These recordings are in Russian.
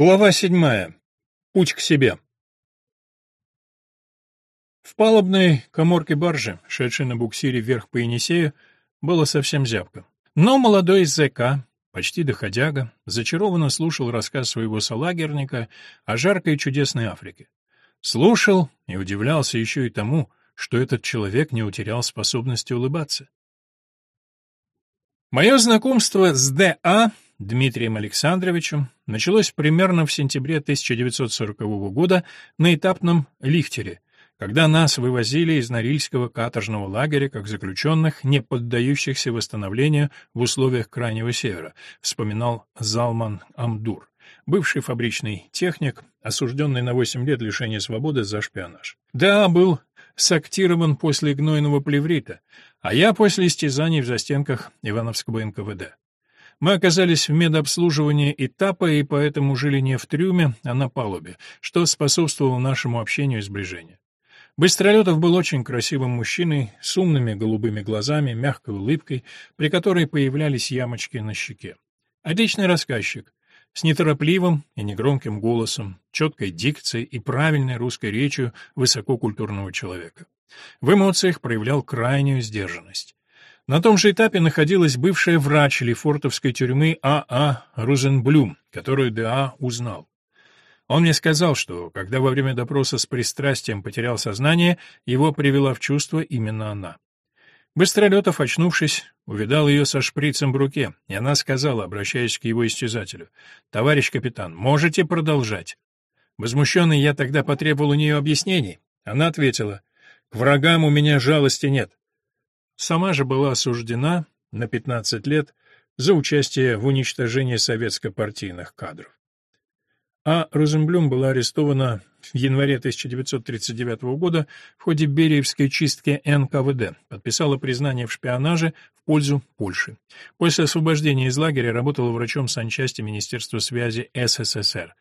Глава седьмая. Путь к себе. В палубной коморке баржи, шедшей на буксире вверх по Енисею, было совсем зябко. Но молодой ЗК, почти доходяга, зачарованно слушал рассказ своего солагерника о жаркой чудесной Африке. Слушал и удивлялся еще и тому, что этот человек не утерял способности улыбаться. Мое знакомство с Д.А. Дмитрием Александровичем началось примерно в сентябре 1940 года на этапном лифтере, когда нас вывозили из Норильского каторжного лагеря как заключенных, не поддающихся восстановлению в условиях Крайнего Севера, вспоминал Залман Амдур, бывший фабричный техник, осужденный на 8 лет лишения свободы за шпионаж. Да, был сактирован после гнойного плеврита, а я после истязаний в застенках Ивановского НКВД. Мы оказались в медобслуживании этапа и поэтому жили не в трюме, а на палубе, что способствовало нашему общению и сближению. Быстролетов был очень красивым мужчиной, с умными голубыми глазами, мягкой улыбкой, при которой появлялись ямочки на щеке. Отличный рассказчик, с неторопливым и негромким голосом, четкой дикцией и правильной русской речью высококультурного человека. В эмоциях проявлял крайнюю сдержанность. На том же этапе находилась бывшая врач Лефортовской тюрьмы А.А. Розенблюм, которую Д.А. узнал. Он мне сказал, что, когда во время допроса с пристрастием потерял сознание, его привела в чувство именно она. Быстролетов, очнувшись, увидал ее со шприцем в руке, и она сказала, обращаясь к его истязателю, «Товарищ капитан, можете продолжать?» Возмущенный я тогда потребовал у нее объяснений. Она ответила, «К врагам у меня жалости нет. Сама же была осуждена на 15 лет за участие в уничтожении советско-партийных кадров. А Розенблюм была арестована в январе 1939 года в ходе Бериевской чистки НКВД, подписала признание в шпионаже в пользу Польши. После освобождения из лагеря работала врачом санчасти Министерства связи СССР.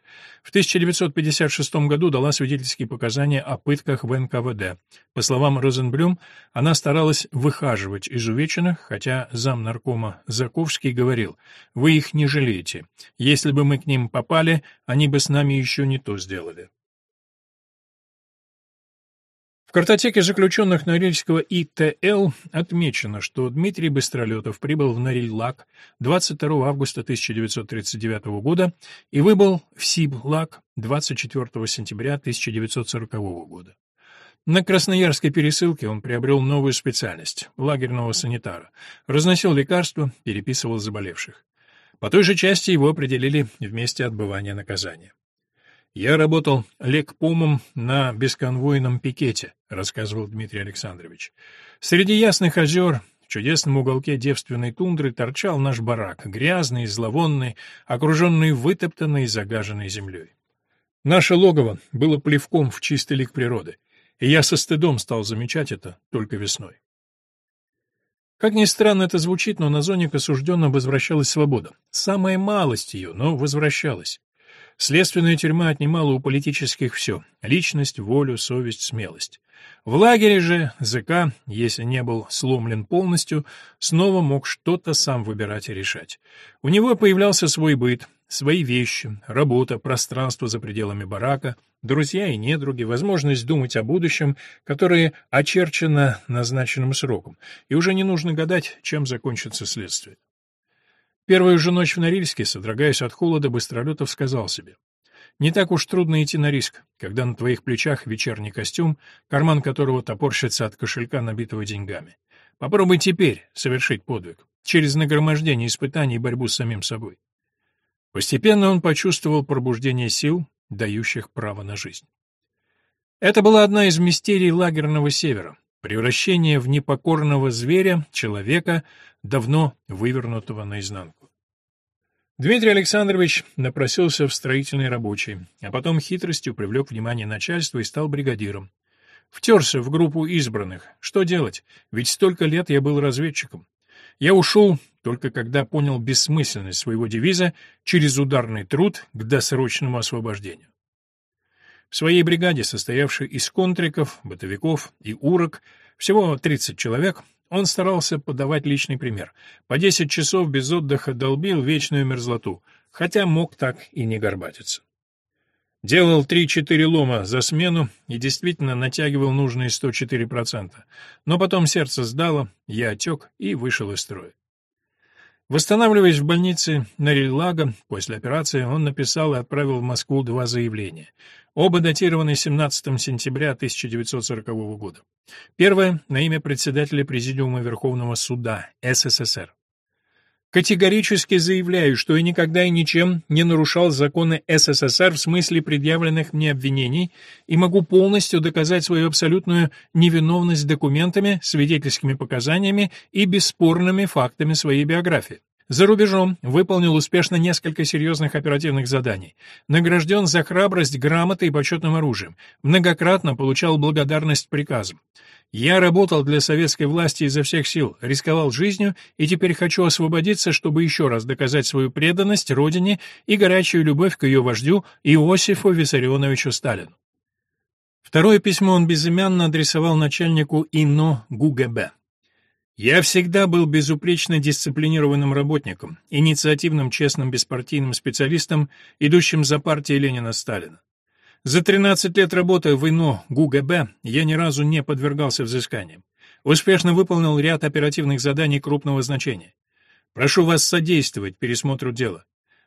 В 1956 году дала свидетельские показания о пытках в НКВД. По словам Розенблюм, она старалась выхаживать изувеченных, хотя зам наркома Заковский говорил, «Вы их не жалеете. Если бы мы к ним попали, они бы с нами еще не то сделали». В картотеке заключенных Норильского ИТЛ отмечено, что Дмитрий Быстролетов прибыл в Норильлак 22 августа 1939 года и выбыл в Сиблак 24 сентября 1940 года. На Красноярской пересылке он приобрел новую специальность — лагерного санитара. Разносил лекарства, переписывал заболевших. По той же части его определили в месте отбывания наказания. «Я работал лекпомом на бесконвойном пикете», — рассказывал Дмитрий Александрович. «Среди ясных озер в чудесном уголке девственной тундры торчал наш барак, грязный и зловонный, окруженный вытоптанной и загаженной землей. Наше логово было плевком в чистый лик природы, и я со стыдом стал замечать это только весной. Как ни странно это звучит, но на зоне к осужденным возвращалась свобода. Самая малость ее, но возвращалась. Следственная тюрьма отнимала у политических все — личность, волю, совесть, смелость. В лагере же ЗК, если не был сломлен полностью, снова мог что-то сам выбирать и решать. У него появлялся свой быт, свои вещи, работа, пространство за пределами барака, друзья и недруги, возможность думать о будущем, которое очерчено назначенным сроком, и уже не нужно гадать, чем закончится следствие. Первую же ночь в Норильске, содрогаясь от холода, Быстролетов сказал себе. «Не так уж трудно идти на риск, когда на твоих плечах вечерний костюм, карман которого топорщится от кошелька, набитого деньгами. Попробуй теперь совершить подвиг, через нагромождение испытаний и борьбу с самим собой». Постепенно он почувствовал пробуждение сил, дающих право на жизнь. Это была одна из мистерий лагерного севера, превращение в непокорного зверя, человека, давно вывернутого наизнанку. Дмитрий Александрович напросился в строительный рабочий, а потом хитростью привлек внимание начальства и стал бригадиром. Втерся в группу избранных. Что делать? Ведь столько лет я был разведчиком. Я ушел только когда понял бессмысленность своего девиза «через ударный труд к досрочному освобождению». В своей бригаде, состоявшей из контриков, бытовиков и урок, всего 30 человек, он старался подавать личный пример. По 10 часов без отдыха долбил вечную мерзлоту, хотя мог так и не горбатиться. Делал 3-4 лома за смену и действительно натягивал нужные 104%. Но потом сердце сдало, я отек и вышел из строя. Восстанавливаясь в больнице на Риллага, после операции он написал и отправил в Москву два заявления. Оба датированы 17 сентября 1940 года. Первое — на имя председателя Президиума Верховного Суда СССР. Категорически заявляю, что я никогда и ничем не нарушал законы СССР в смысле предъявленных мне обвинений и могу полностью доказать свою абсолютную невиновность документами, свидетельскими показаниями и бесспорными фактами своей биографии. За рубежом выполнил успешно несколько серьезных оперативных заданий. Награжден за храбрость грамотой и почетным оружием. Многократно получал благодарность приказам. Я работал для советской власти изо всех сил, рисковал жизнью и теперь хочу освободиться, чтобы еще раз доказать свою преданность Родине и горячую любовь к ее вождю Иосифу Виссарионовичу Сталину. Второе письмо он безымянно адресовал начальнику ИНО ГУГБ. «Я всегда был безупречно дисциплинированным работником, инициативным, честным, беспартийным специалистом, идущим за партией Ленина-Сталина. За 13 лет работы в ИНО ГУГБ я ни разу не подвергался взысканиям. Успешно выполнил ряд оперативных заданий крупного значения. Прошу вас содействовать пересмотру дела.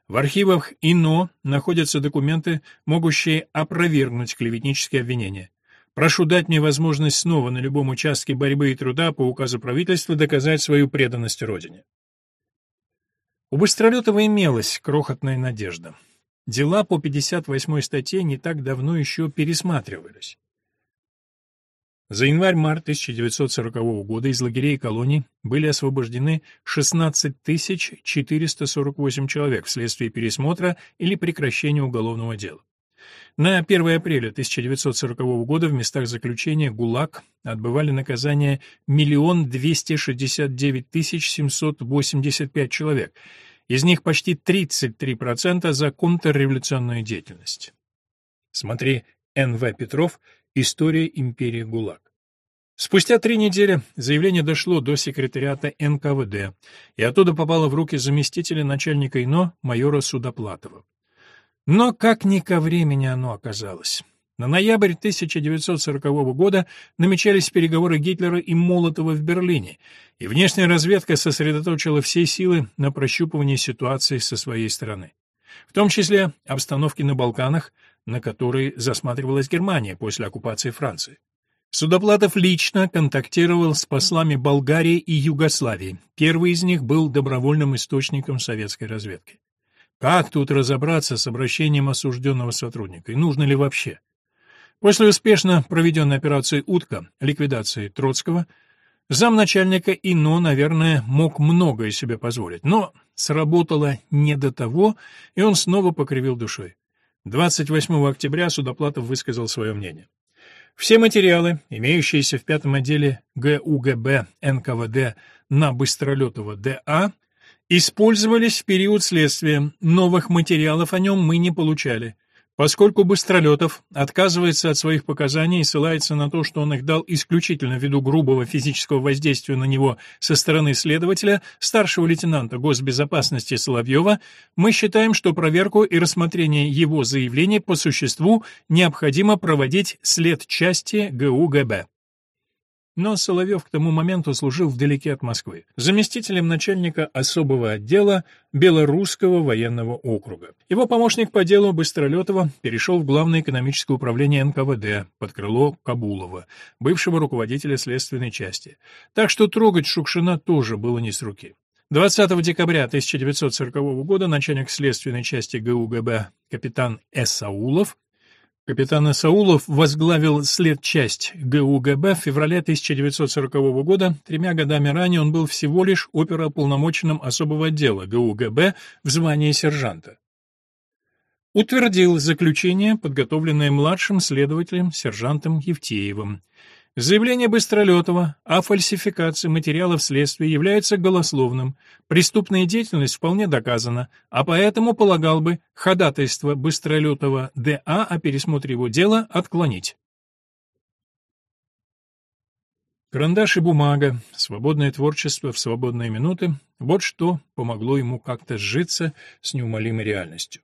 В архивах ИНО находятся документы, могущие опровергнуть клеветнические обвинения. Прошу дать мне возможность снова на любом участке борьбы и труда по указу правительства доказать свою преданность Родине. У Быстролетова имелась крохотная надежда. Дела по 58 статье не так давно еще пересматривались. За январь-март 1940 года из лагерей и колоний были освобождены 16 448 человек вследствие пересмотра или прекращения уголовного дела. На 1 апреля 1940 года в местах заключения ГУЛАГ отбывали наказание 1 269 785 человек, из них почти 33% за контрреволюционную деятельность. Смотри Н.В. Петров «История империи ГУЛАГ». Спустя три недели заявление дошло до секретариата НКВД, и оттуда попало в руки заместителя начальника ИНО майора Судоплатова. Но как ни ко времени оно оказалось. На ноябрь 1940 года намечались переговоры Гитлера и Молотова в Берлине, и внешняя разведка сосредоточила все силы на прощупывании ситуации со своей стороны. В том числе обстановки на Балканах, на которые засматривалась Германия после оккупации Франции. Судоплатов лично контактировал с послами Болгарии и Югославии. Первый из них был добровольным источником советской разведки. Как тут разобраться с обращением осужденного сотрудника, и нужно ли вообще? После успешно проведенной операции «Утка» ликвидации Троцкого, замначальника ИНО, наверное, мог многое себе позволить, но сработало не до того, и он снова покривил душой. 28 октября Судоплатов высказал свое мнение. Все материалы, имеющиеся в пятом отделе ГУГБ НКВД на Быстролетова ДА, использовались в период следствия, новых материалов о нем мы не получали. Поскольку Быстролетов отказывается от своих показаний и ссылается на то, что он их дал исключительно ввиду грубого физического воздействия на него со стороны следователя, старшего лейтенанта госбезопасности Соловьева, мы считаем, что проверку и рассмотрение его заявлений по существу необходимо проводить след части ГУГБ. Но Соловьев к тому моменту служил вдалеке от Москвы, заместителем начальника особого отдела Белорусского военного округа. Его помощник по делу Быстролетова перешел в Главное экономическое управление НКВД под крыло Кабулова, бывшего руководителя следственной части. Так что трогать Шукшина тоже было не с руки. 20 декабря 1940 года начальник следственной части ГУГБ капитан Эсаулов Капитан Саулов возглавил следчасть ГУГБ в феврале 1940 года. Тремя годами ранее он был всего лишь оперополномоченным особого отдела ГУГБ в звании сержанта. Утвердил заключение, подготовленное младшим следователем сержантом Евтеевым. Заявление Быстролетова о фальсификации материалов следствия является голословным. Преступная деятельность вполне доказана, а поэтому полагал бы ходатайство Быстролетова ДА о пересмотре его дела отклонить. Карандаш и бумага, свободное творчество в свободные минуты — вот что помогло ему как-то сжиться с неумолимой реальностью.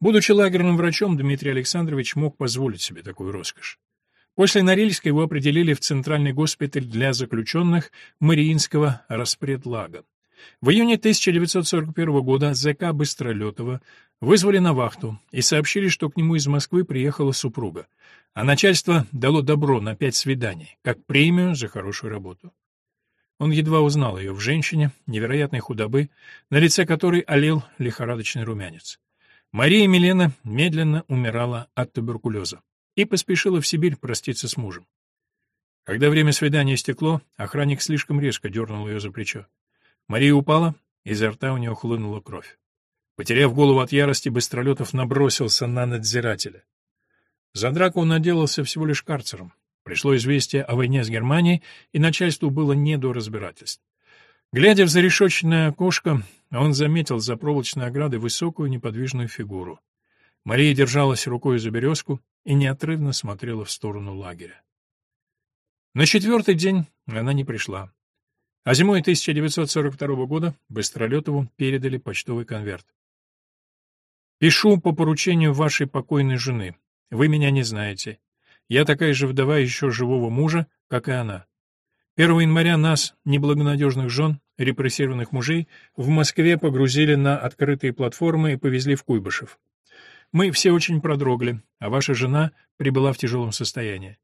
Будучи лагерным врачом, Дмитрий Александрович мог позволить себе такую роскошь. После Норильска его определили в Центральный госпиталь для заключенных Мариинского распредлага. В июне 1941 года ЗК Быстролетова вызвали на вахту и сообщили, что к нему из Москвы приехала супруга, а начальство дало добро на пять свиданий, как премию за хорошую работу. Он едва узнал ее в женщине, невероятной худобы, на лице которой олел лихорадочный румянец. Мария Милена медленно умирала от туберкулеза и поспешила в Сибирь проститься с мужем. Когда время свидания истекло, охранник слишком резко дернул ее за плечо. Мария упала, изо рта у нее хлынула кровь. Потеряв голову от ярости, Быстролетов набросился на надзирателя. За драку он отделался всего лишь карцером. Пришло известие о войне с Германией, и начальству было не до разбирательств. Глядя в зарешоченное окошко, он заметил за проволочной оградой высокую неподвижную фигуру. Мария держалась рукой за березку и неотрывно смотрела в сторону лагеря. На четвертый день она не пришла. А зимой 1942 года Быстролетову передали почтовый конверт. «Пишу по поручению вашей покойной жены. Вы меня не знаете. Я такая же вдова еще живого мужа, как и она. 1 января нас, неблагонадежных жен, репрессированных мужей, в Москве погрузили на открытые платформы и повезли в Куйбышев. Мы все очень продрогли, а ваша жена прибыла в тяжелом состоянии.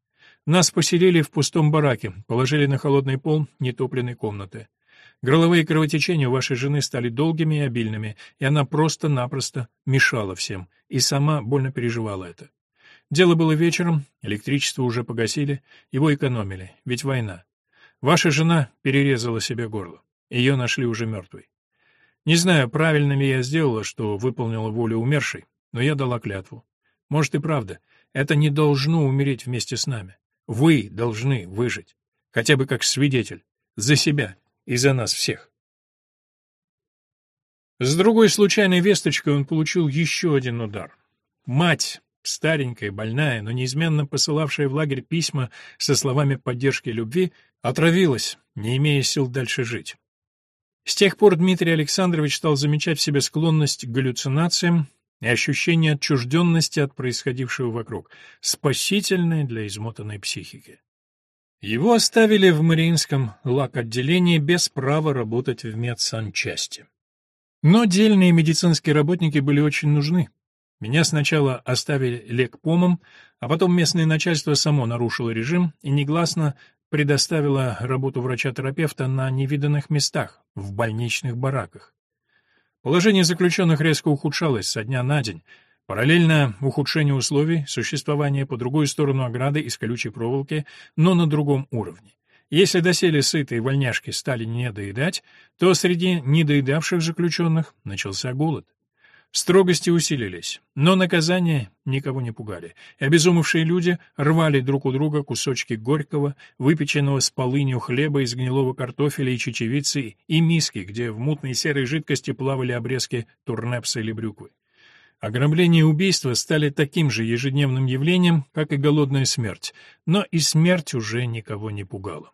Нас поселили в пустом бараке, положили на холодный пол нетопленной комнаты. Горловые кровотечения у вашей жены стали долгими и обильными, и она просто-напросто мешала всем, и сама больно переживала это. Дело было вечером, электричество уже погасили, его экономили, ведь война. Ваша жена перерезала себе горло. Ее нашли уже мертвой. Не знаю, правильно ли я сделала, что выполнила волю умершей, но я дала клятву. Может и правда, это не должно умереть вместе с нами. Вы должны выжить, хотя бы как свидетель, за себя и за нас всех. С другой случайной весточкой он получил еще один удар. Мать, старенькая, больная, но неизменно посылавшая в лагерь письма со словами поддержки и любви, отравилась, не имея сил дальше жить. С тех пор Дмитрий Александрович стал замечать в себе склонность к галлюцинациям, и ощущение отчужденности от происходившего вокруг, спасительное для измотанной психики. Его оставили в Мариинском лак-отделении без права работать в медсанчасти. Но дельные медицинские работники были очень нужны. Меня сначала оставили лекпомом, а потом местное начальство само нарушило режим и негласно предоставило работу врача-терапевта на невиданных местах, в больничных бараках. Положение заключенных резко ухудшалось со дня на день. Параллельно ухудшению условий существования по другую сторону ограды из колючей проволоки, но на другом уровне. Если доселе сытые вольняшки стали недоедать, то среди недоедавших заключенных начался голод. Строгости усилились, но наказания никого не пугали. Обезумевшие люди рвали друг у друга кусочки горького, выпеченного с полынью хлеба из гнилого картофеля и чечевицы и миски, где в мутной серой жидкости плавали обрезки турнепса или брюквы. Ограбление и убийство стали таким же ежедневным явлением, как и голодная смерть, но и смерть уже никого не пугала.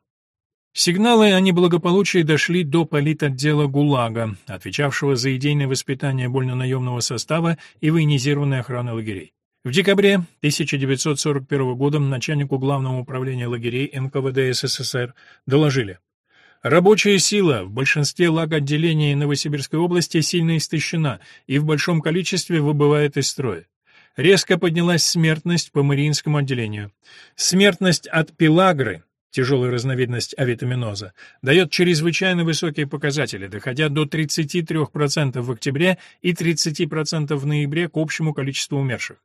Сигналы о неблагополучии дошли до политотдела ГУЛАГа, отвечавшего за идейное воспитание больно-наемного состава и военизированной охраны лагерей. В декабре 1941 года начальнику Главного управления лагерей НКВД СССР доложили. Рабочая сила в большинстве лаг-отделений Новосибирской области сильно истощена и в большом количестве выбывает из строя. Резко поднялась смертность по Мариинскому отделению. Смертность от пилагры тяжелая разновидность авитаминоза, дает чрезвычайно высокие показатели, доходя до 33% в октябре и 30% в ноябре к общему количеству умерших.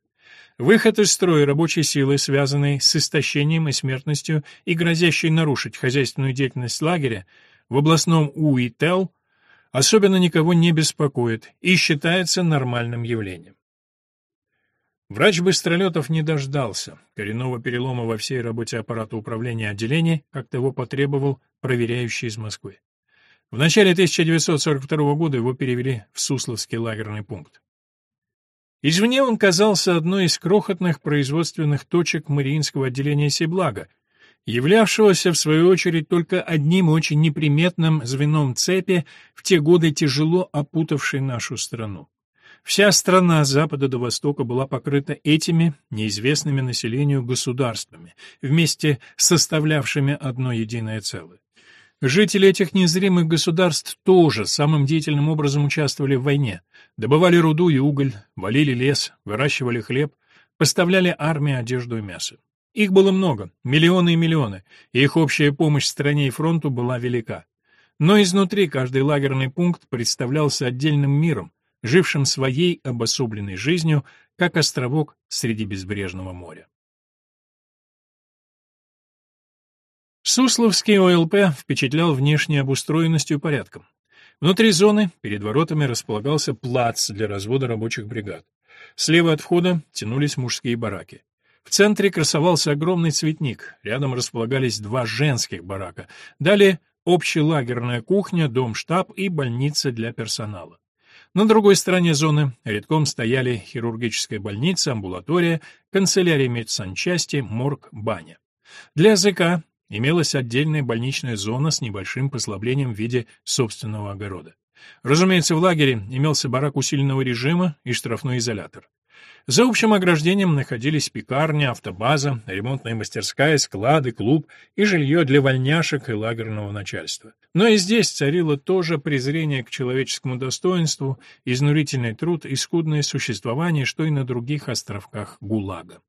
Выход из строя рабочей силы, связанный с истощением и смертностью и грозящий нарушить хозяйственную деятельность лагеря, в областном УИТЭЛ особенно никого не беспокоит и считается нормальным явлением. Врач Быстролетов не дождался коренного перелома во всей работе аппарата управления отделений, как того потребовал проверяющий из Москвы. В начале 1942 года его перевели в Сусловский лагерный пункт. Извне он казался одной из крохотных производственных точек Мариинского отделения Сиблага, являвшегося, в свою очередь, только одним очень неприметным звеном цепи в те годы тяжело опутавшей нашу страну. Вся страна с запада до востока была покрыта этими неизвестными населению государствами, вместе составлявшими одно единое целое. Жители этих незримых государств тоже самым деятельным образом участвовали в войне, добывали руду и уголь, валили лес, выращивали хлеб, поставляли армии одежду и мясо. Их было много, миллионы и миллионы, и их общая помощь стране и фронту была велика. Но изнутри каждый лагерный пункт представлялся отдельным миром, жившим своей обособленной жизнью, как островок среди безбрежного моря. Сусловский ОЛП впечатлял внешней обустроенностью и порядком. Внутри зоны перед воротами располагался плац для развода рабочих бригад. Слева от входа тянулись мужские бараки. В центре красовался огромный цветник, рядом располагались два женских барака, далее общелагерная кухня, дом-штаб и больница для персонала. На другой стороне зоны редком стояли хирургическая больница, амбулатория, канцелярия медсанчасти, морг, баня. Для языка Имелась отдельная больничная зона с небольшим послаблением в виде собственного огорода. Разумеется, в лагере имелся барак усиленного режима и штрафной изолятор. За общим ограждением находились пекарня, автобаза, ремонтная мастерская, склады, клуб и жилье для вольняшек и лагерного начальства. Но и здесь царило тоже презрение к человеческому достоинству, изнурительный труд и скудное существование, что и на других островках ГУЛАГа.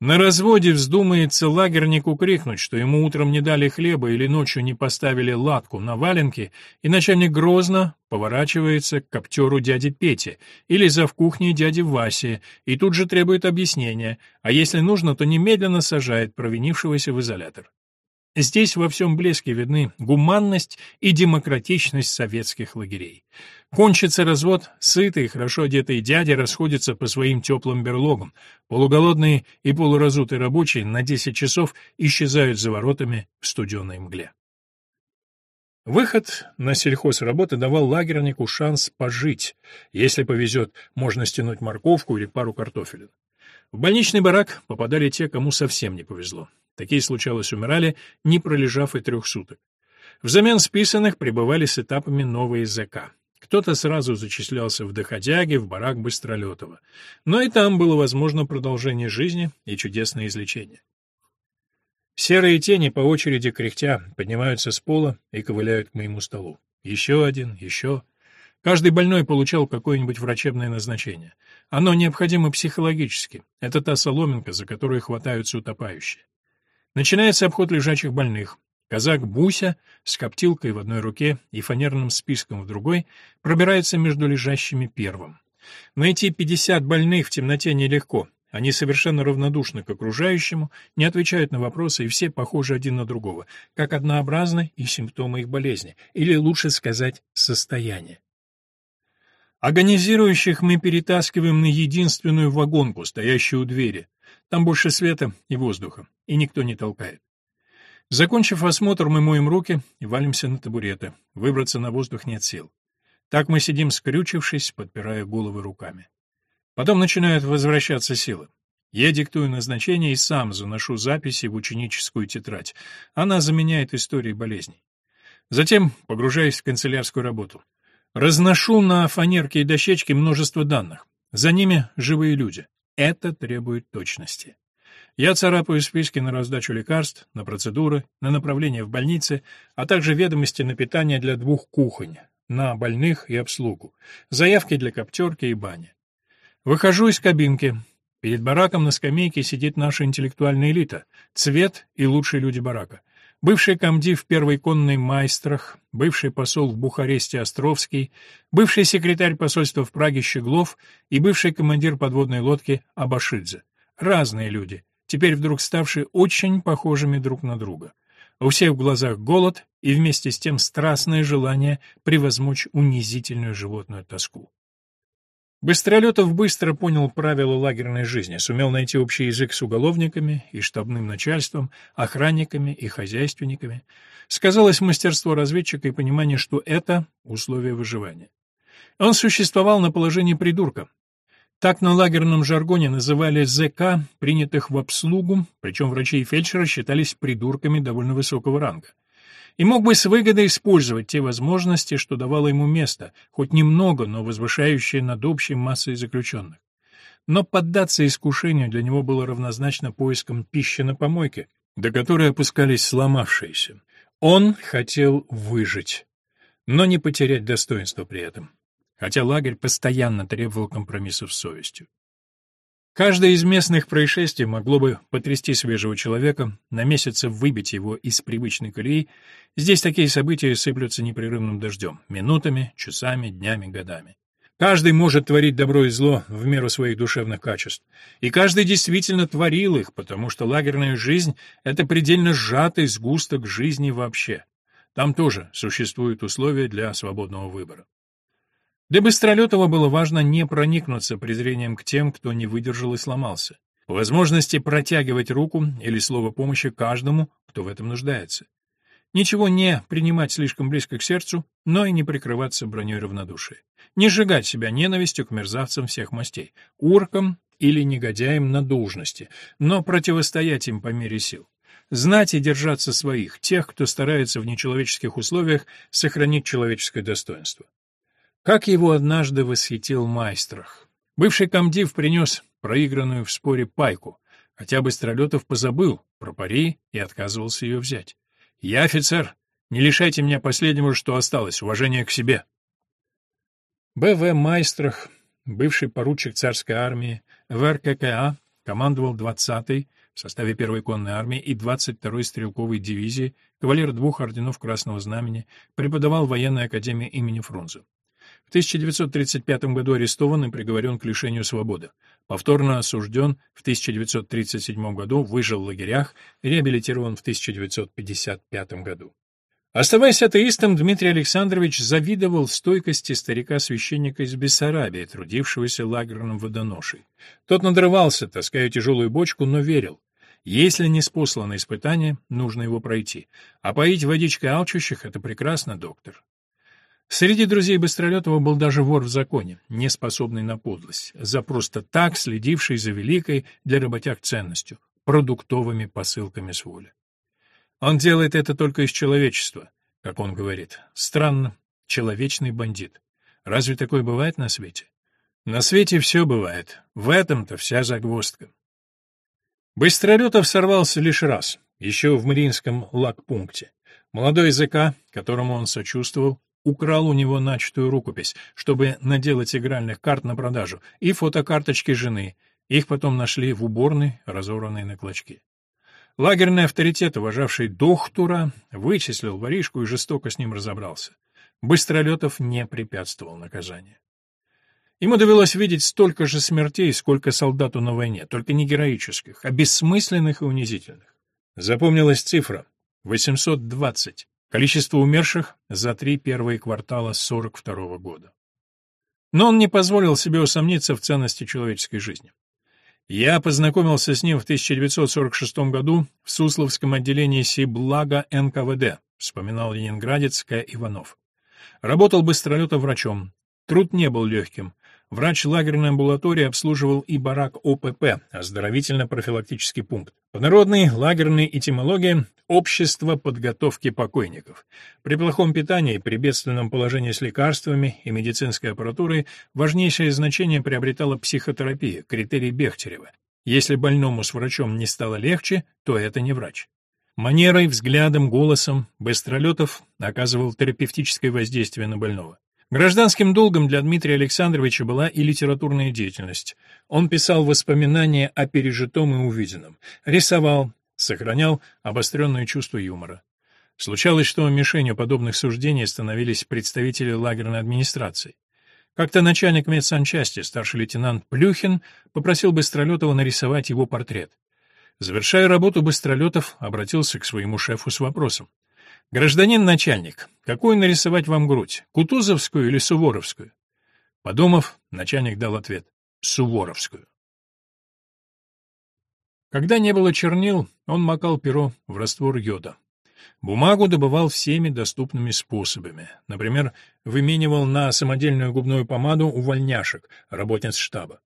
На разводе вздумается лагернику крикнуть, что ему утром не дали хлеба или ночью не поставили латку на валенки, и начальник грозно поворачивается к коптеру дяди Пети или зав кухней дяди Васи и тут же требует объяснения, а если нужно, то немедленно сажает провинившегося в изолятор. Здесь во всем блеске видны гуманность и демократичность советских лагерей. Кончится развод, сытые, хорошо одетые дяди расходятся по своим теплым берлогам. Полуголодные и полуразутые рабочие на 10 часов исчезают за воротами в студеной мгле. Выход на сельхозработы давал лагернику шанс пожить. Если повезет, можно стянуть морковку или пару картофелин. В больничный барак попадали те, кому совсем не повезло. Такие, случалось, умирали, не пролежав и трех суток. Взамен списанных прибывали с этапами новые ЗК. Кто-то сразу зачислялся в доходяги, в барак Быстролетова. Но и там было возможно продолжение жизни и чудесное излечение. Серые тени по очереди кряхтя поднимаются с пола и ковыляют к моему столу. Еще один, еще. Каждый больной получал какое-нибудь врачебное назначение. Оно необходимо психологически. Это та соломинка, за которую хватаются утопающие. Начинается обход лежачих больных. Казак Буся с коптилкой в одной руке и фанерным списком в другой пробирается между лежащими первым. Найти 50 больных в темноте нелегко. Они совершенно равнодушны к окружающему, не отвечают на вопросы, и все похожи один на другого, как однообразны и симптомы их болезни, или лучше сказать, состояния. Агонизирующих мы перетаскиваем на единственную вагонку, стоящую у двери. Там больше света и воздуха, и никто не толкает. Закончив осмотр, мы моем руки и валимся на табуреты. Выбраться на воздух нет сил. Так мы сидим, скрючившись, подпирая головы руками. Потом начинают возвращаться силы. Я диктую назначение и сам заношу записи в ученическую тетрадь. Она заменяет истории болезней. Затем погружаюсь в канцелярскую работу. Разношу на фанерке и дощечке множество данных. За ними живые люди. Это требует точности. Я царапаю списки на раздачу лекарств, на процедуры, на направление в больницы, а также ведомости на питание для двух кухонь, на больных и обслугу, заявки для коптерки и бани. Выхожу из кабинки. Перед бараком на скамейке сидит наша интеллектуальная элита, цвет и лучшие люди барака бывший комдив первой конной майстрах, бывший посол в Бухаресте Островский, бывший секретарь посольства в Праге Щеглов и бывший командир подводной лодки Абашидзе. Разные люди, теперь вдруг ставшие очень похожими друг на друга. У всех в глазах голод и вместе с тем страстное желание превозмочь унизительную животную тоску. Быстролетов быстро понял правила лагерной жизни, сумел найти общий язык с уголовниками и штабным начальством, охранниками и хозяйственниками. Сказалось мастерство разведчика и понимание, что это условие выживания. Он существовал на положении придурка. Так на лагерном жаргоне называли ЗК, принятых в обслугу, причем врачи и фельдшеры считались придурками довольно высокого ранга. И мог бы с выгодой использовать те возможности, что давало ему место, хоть немного, но возвышающее над общей массой заключенных. Но поддаться искушению для него было равнозначно поиском пищи на помойке, до которой опускались сломавшиеся. Он хотел выжить, но не потерять достоинство при этом, хотя лагерь постоянно требовал компромиссов с совестью. Каждое из местных происшествий могло бы потрясти свежего человека, на месяцы выбить его из привычной колеи. Здесь такие события сыплются непрерывным дождем, минутами, часами, днями, годами. Каждый может творить добро и зло в меру своих душевных качеств. И каждый действительно творил их, потому что лагерная жизнь — это предельно сжатый сгусток жизни вообще. Там тоже существуют условия для свободного выбора. Для Быстролетова было важно не проникнуться презрением к тем, кто не выдержал и сломался. По возможности протягивать руку или слово помощи каждому, кто в этом нуждается. Ничего не принимать слишком близко к сердцу, но и не прикрываться броней равнодушия. Не сжигать себя ненавистью к мерзавцам всех мастей, уркам или негодяям на должности, но противостоять им по мере сил. Знать и держаться своих, тех, кто старается в нечеловеческих условиях сохранить человеческое достоинство. Как его однажды восхитил Майстрах. Бывший комдив принес проигранную в споре пайку, хотя Быстролетов позабыл про пари и отказывался ее взять. «Я офицер. Не лишайте меня последнего, что осталось, уважения к себе». Б.В. Майстрах, бывший поручик царской армии, в РККА, командовал 20-й в составе первой конной армии и 22-й стрелковой дивизии, кавалер двух орденов Красного Знамени, преподавал в военной академии имени Фрунзе. В 1935 году арестован и приговорен к лишению свободы. Повторно осужден в 1937 году, выжил в лагерях, реабилитирован в 1955 году. Оставаясь атеистом, Дмитрий Александрович завидовал стойкости старика-священника из Бессарабии, трудившегося лагерным водоношей. Тот надрывался, таская тяжелую бочку, но верил. Если не спослано испытание, нужно его пройти. А поить водичкой алчущих — это прекрасно, доктор. Среди друзей Быстролетова был даже вор в законе, не способный на подлость, за просто так следивший за великой для работяг ценностью — продуктовыми посылками с воли. Он делает это только из человечества, как он говорит. Странно, человечный бандит. Разве такое бывает на свете? На свете все бывает. В этом-то вся загвоздка. Быстролетов сорвался лишь раз, еще в Мариинском лагпункте. Молодой языка, которому он сочувствовал, украл у него начатую рукопись, чтобы наделать игральных карт на продажу, и фотокарточки жены. Их потом нашли в уборной, разорванной на клочки. Лагерный авторитет, уважавший доктора, вычислил воришку и жестоко с ним разобрался. Быстролетов не препятствовал наказанию. Ему довелось видеть столько же смертей, сколько солдату на войне, только не героических, а бессмысленных и унизительных. Запомнилась цифра — 820. Количество умерших за три первые квартала 42 -го года. Но он не позволил себе усомниться в ценности человеческой жизни. Я познакомился с ним в 1946 году в Сусловском отделении Сиблага НКВД, вспоминал ленинградец К. Иванов. Работал быстролетом врачом. Труд не был легким. Врач лагерной амбулатории обслуживал и барак ОПП, оздоровительно-профилактический пункт. По народной лагерной этимологии – общество подготовки покойников. При плохом питании, при бедственном положении с лекарствами и медицинской аппаратурой важнейшее значение приобретала психотерапия, критерий Бехтерева. Если больному с врачом не стало легче, то это не врач. Манерой, взглядом, голосом Быстролетов оказывал терапевтическое воздействие на больного. Гражданским долгом для Дмитрия Александровича была и литературная деятельность. Он писал воспоминания о пережитом и увиденном, рисовал, сохранял обостренное чувство юмора. Случалось, что мишенью подобных суждений становились представители лагерной администрации. Как-то начальник медсанчасти, старший лейтенант Плюхин, попросил Быстролетова нарисовать его портрет. Завершая работу, Быстролетов обратился к своему шефу с вопросом. «Гражданин начальник, какую нарисовать вам грудь, Кутузовскую или Суворовскую?» Подумав, начальник дал ответ «Суворовскую». Когда не было чернил, он макал перо в раствор йода. Бумагу добывал всеми доступными способами. Например, выменивал на самодельную губную помаду увольняшек, работниц штаба.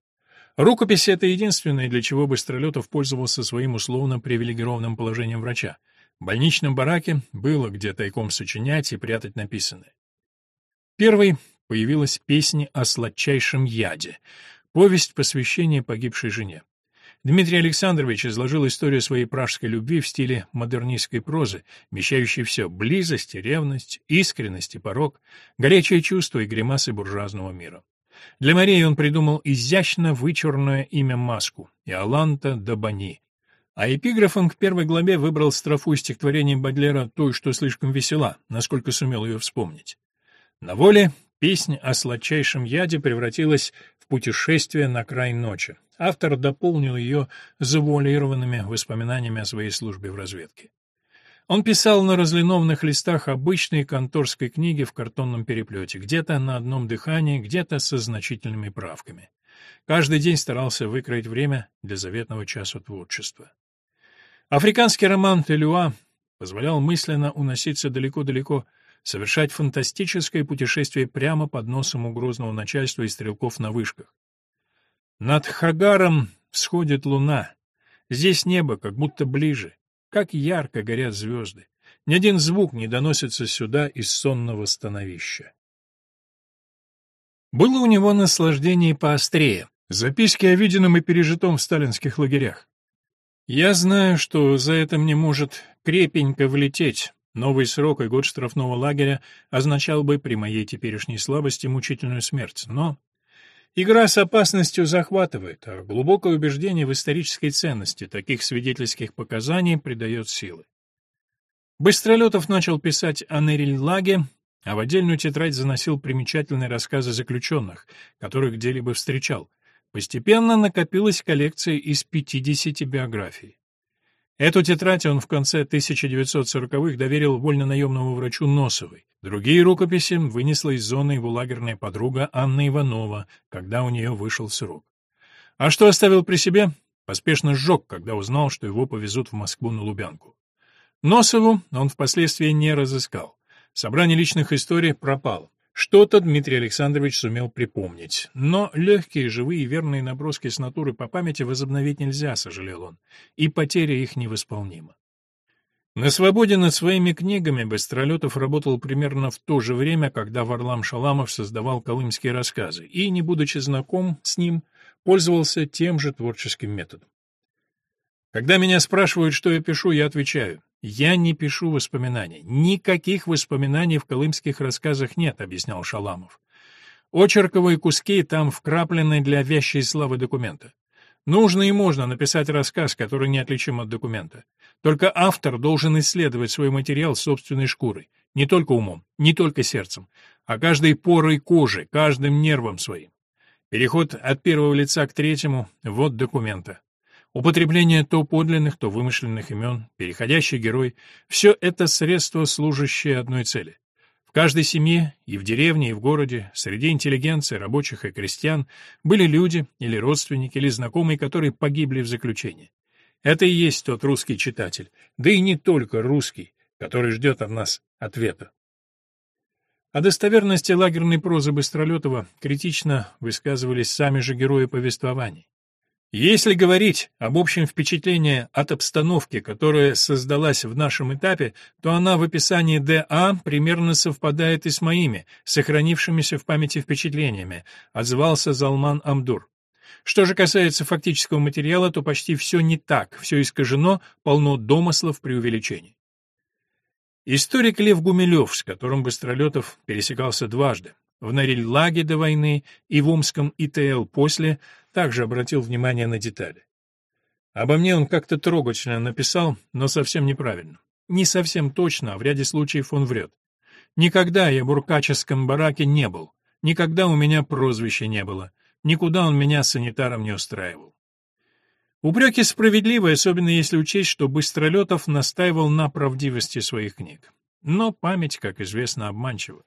Рукопись — это единственное, для чего Быстролетов пользовался своим условно привилегированным положением врача. В больничном бараке было где тайком сочинять и прятать написанное. Первой появилась песня о сладчайшем яде, повесть посвящения погибшей жене. Дмитрий Александрович изложил историю своей пражской любви в стиле модернистской прозы, вмещающей все — близость, ревность, искренность и порог, горячее чувство и гримасы буржуазного мира. Для Марии он придумал изящно вычурное имя Маску — Иоланта Дабани. А эпиграфом к первой главе выбрал строфу стихотворения Бадлера «Той, что слишком весела», насколько сумел ее вспомнить. На воле песня о сладчайшем яде превратилась в путешествие на край ночи. Автор дополнил ее завуалированными воспоминаниями о своей службе в разведке. Он писал на разлиновных листах обычной конторской книги в картонном переплете, где-то на одном дыхании, где-то со значительными правками. Каждый день старался выкроить время для заветного часа творчества. Африканский роман Телюа позволял мысленно уноситься далеко-далеко, совершать фантастическое путешествие прямо под носом у грозного начальства и стрелков на вышках. Над Хагаром всходит луна. Здесь небо как будто ближе. Как ярко горят звезды. Ни один звук не доносится сюда из сонного становища. Было у него наслаждение поострее. Записки о виденном и пережитом в сталинских лагерях. Я знаю, что за это мне может крепенько влететь. Новый срок и год штрафного лагеря означал бы при моей теперешней слабости мучительную смерть. Но Игра с опасностью захватывает, а глубокое убеждение в исторической ценности таких свидетельских показаний придает силы. Быстролетов начал писать о Нерильлаге, а в отдельную тетрадь заносил примечательные рассказы заключенных, которых где-либо встречал. Постепенно накопилась коллекция из 50 биографий. Эту тетрадь он в конце 1940-х доверил вольно-наемному врачу Носовой. Другие рукописи вынесла из зоны его лагерная подруга Анна Иванова, когда у нее вышел срок. А что оставил при себе? Поспешно сжег, когда узнал, что его повезут в Москву на Лубянку. Носову он впоследствии не разыскал. Собрание личных историй пропало. Что-то Дмитрий Александрович сумел припомнить, но легкие, живые и верные наброски с натуры по памяти возобновить нельзя, сожалел он, и потеря их невосполнима. На свободе над своими книгами Быстролетов работал примерно в то же время, когда Варлам Шаламов создавал колымские рассказы, и, не будучи знаком с ним, пользовался тем же творческим методом. Когда меня спрашивают, что я пишу, я отвечаю «Я не пишу воспоминаний. Никаких воспоминаний в колымских рассказах нет», — объяснял Шаламов. Очерковые куски там вкраплены для вящей славы документа. Нужно и можно написать рассказ, который неотличим от документа. Только автор должен исследовать свой материал собственной шкурой, не только умом, не только сердцем, а каждой порой кожи, каждым нервом своим. Переход от первого лица к третьему — вот документа. Употребление то подлинных, то вымышленных имен, переходящий герой — все это средства, служащие одной цели. В каждой семье, и в деревне, и в городе, среди интеллигенции, рабочих и крестьян, были люди, или родственники, или знакомые, которые погибли в заключении. Это и есть тот русский читатель, да и не только русский, который ждет от нас ответа. О достоверности лагерной прозы Быстролетова критично высказывались сами же герои повествований. Если говорить об общем впечатлении от обстановки, которая создалась в нашем этапе, то она в описании Д.А. примерно совпадает и с моими, сохранившимися в памяти впечатлениями, отзывался Залман Амдур. Что же касается фактического материала, то почти все не так, все искажено, полно домыслов преувеличений. Историк Лев Гумилев, с которым Быстролетов пересекался дважды, в Нарильлаге до войны и в Омском ИТЛ после, также обратил внимание на детали. Обо мне он как-то трогательно написал, но совсем неправильно. Не совсем точно, а в ряде случаев он врет. Никогда я в буркаческом бараке не был, никогда у меня прозвища не было, никуда он меня санитаром не устраивал. Упреки справедливы, особенно если учесть, что Быстролетов настаивал на правдивости своих книг. Но память, как известно, обманчива.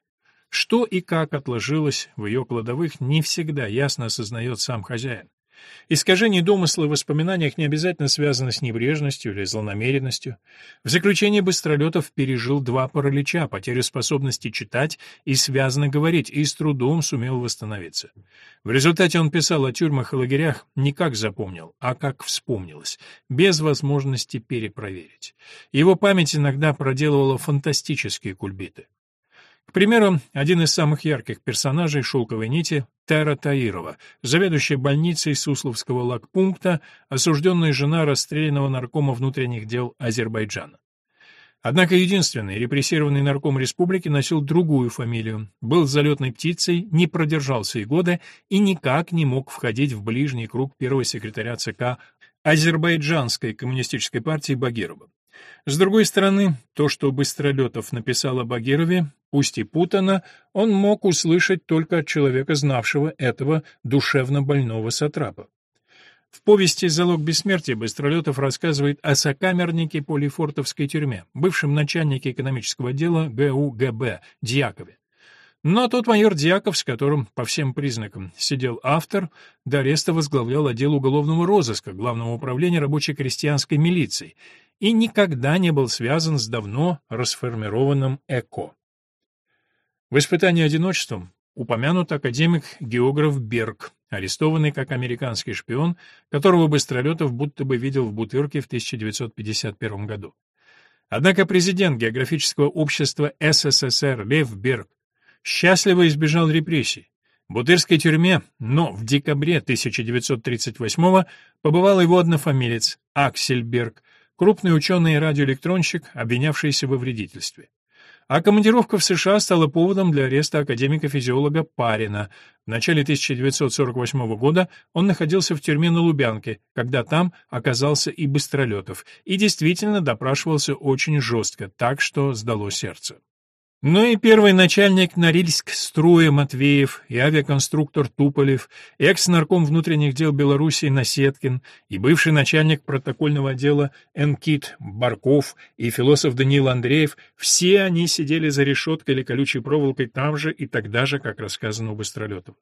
Что и как отложилось в ее кладовых, не всегда ясно осознает сам хозяин. Искажение домысла в воспоминаниях не обязательно связано с небрежностью или злонамеренностью. В заключение Быстролетов пережил два паралича, потерю способности читать и связно говорить, и с трудом сумел восстановиться. В результате он писал о тюрьмах и лагерях не как запомнил, а как вспомнилось, без возможности перепроверить. Его память иногда проделывала фантастические кульбиты. К примеру, один из самых ярких персонажей «Шелковой нити» — Тера Таирова, заведующая больницей Сусловского лагпункта, осужденная жена расстрелянного наркома внутренних дел Азербайджана. Однако единственный репрессированный нарком республики носил другую фамилию, был залетной птицей, не продержался и года и никак не мог входить в ближний круг первого секретаря ЦК Азербайджанской коммунистической партии Багирова. С другой стороны, то, что Быстролетов написал о Багирове, пусть и путано, он мог услышать только от человека, знавшего этого душевно больного сатрапа. В повести «Залог бессмертия» Быстролетов рассказывает о сокамернике по Лефортовской тюрьме, бывшем начальнике экономического дела ГУГБ Дьякове. Но тот майор Дьяков, с которым, по всем признакам, сидел автор, до ареста возглавлял отдел уголовного розыска Главного управления рабочей крестьянской милиции и никогда не был связан с давно расформированным ЭКО. В испытании одиночеством упомянут академик-географ Берг, арестованный как американский шпион, которого Быстролетов будто бы видел в Бутырке в 1951 году. Однако президент географического общества СССР Лев Берг счастливо избежал репрессий. В Бутырской тюрьме, но в декабре 1938 побывал его однофамилец Аксель Берг, крупный ученый и радиоэлектронщик, обвинявшийся во вредительстве. А командировка в США стала поводом для ареста академика-физиолога Парина. В начале 1948 года он находился в тюрьме на Лубянке, когда там оказался и Быстролетов, и действительно допрашивался очень жестко, так что сдало сердце. Но ну и первый начальник Норильск струя Матвеев, и авиаконструктор Туполев, экс-нарком внутренних дел Белоруссии Насеткин, и бывший начальник протокольного отдела Энкит Барков, и философ Даниил Андреев — все они сидели за решеткой или колючей проволокой там же и тогда же, как рассказано у Быстролетов.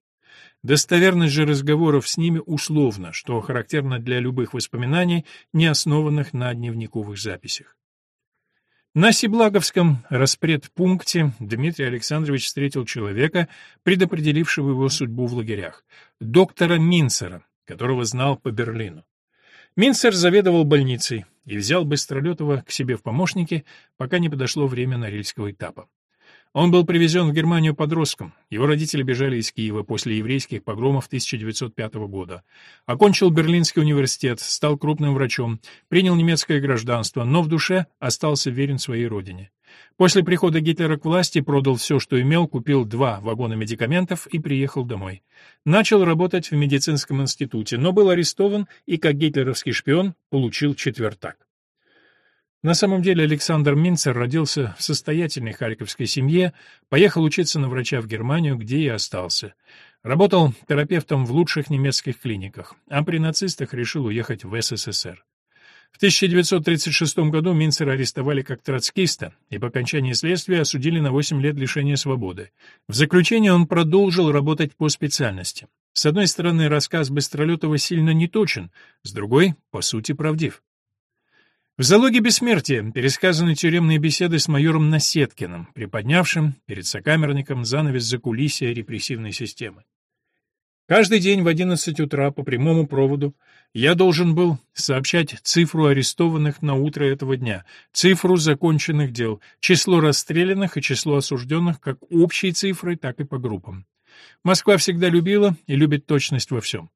Достоверность же разговоров с ними условна, что характерно для любых воспоминаний, не основанных на дневниковых записях. На Сиблаговском распредпункте Дмитрий Александрович встретил человека, предопределившего его судьбу в лагерях, доктора Минцера, которого знал по Берлину. Минцер заведовал больницей и взял Быстролетова к себе в помощники, пока не подошло время Норильского этапа. Он был привезен в Германию подростком. Его родители бежали из Киева после еврейских погромов 1905 года. Окончил Берлинский университет, стал крупным врачом, принял немецкое гражданство, но в душе остался верен своей родине. После прихода Гитлера к власти продал все, что имел, купил два вагона медикаментов и приехал домой. Начал работать в медицинском институте, но был арестован и, как гитлеровский шпион, получил четвертак. На самом деле Александр Минцер родился в состоятельной харьковской семье, поехал учиться на врача в Германию, где и остался. Работал терапевтом в лучших немецких клиниках, а при нацистах решил уехать в СССР. В 1936 году Минцера арестовали как троцкиста и по окончании следствия осудили на 8 лет лишения свободы. В заключение он продолжил работать по специальности. С одной стороны, рассказ Быстролетова сильно неточен, с другой — по сути правдив. В «Залоге бессмертия» пересказаны тюремные беседы с майором Насеткиным, приподнявшим перед сокамерником занавес закулисья репрессивной системы. Каждый день в 11 утра по прямому проводу я должен был сообщать цифру арестованных на утро этого дня, цифру законченных дел, число расстрелянных и число осужденных как общей цифрой, так и по группам. Москва всегда любила и любит точность во всем.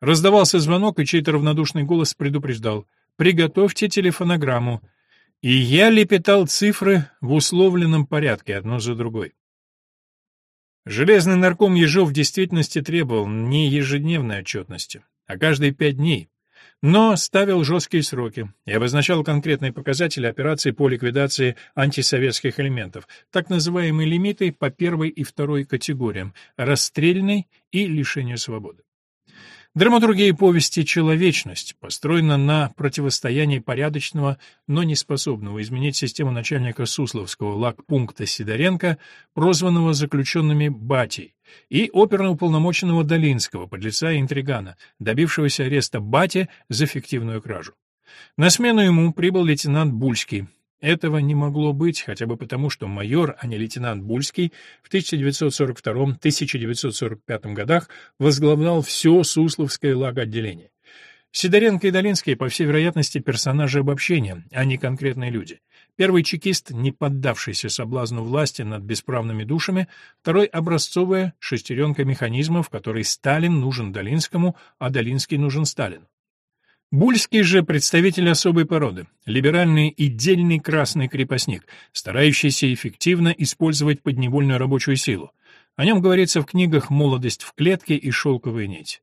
Раздавался звонок, и чей-то равнодушный голос предупреждал — Приготовьте телефонограмму. И я лепетал цифры в условленном порядке, одну за другой. Железный нарком Ежов в действительности требовал не ежедневной отчетности, а каждые пять дней, но ставил жесткие сроки и обозначал конкретные показатели операции по ликвидации антисоветских элементов, так называемые лимиты по первой и второй категориям, расстрельной и лишению свободы. Драматургия повести «Человечность» построена на противостоянии порядочного, но не способного изменить систему начальника Сусловского лагпункта Сидоренко, прозванного заключенными «Батей», и оперного полномоченного Долинского, подлеца и интригана, добившегося ареста Бати за фиктивную кражу. На смену ему прибыл лейтенант Бульский, этого не могло быть, хотя бы потому, что майор, а не лейтенант Бульский, в 1942-1945 годах возглавлял все Сусловское лагоотделение. Сидоренко и Долинский, по всей вероятности, персонажи обобщения, а не конкретные люди. Первый чекист, не поддавшийся соблазну власти над бесправными душами, второй — образцовая шестеренка механизма, в которой Сталин нужен Долинскому, а Долинский нужен Сталину. Бульский же представитель особой породы, либеральный и дельный красный крепостник, старающийся эффективно использовать подневольную рабочую силу. О нем говорится в книгах «Молодость в клетке» и «Шелковая нить».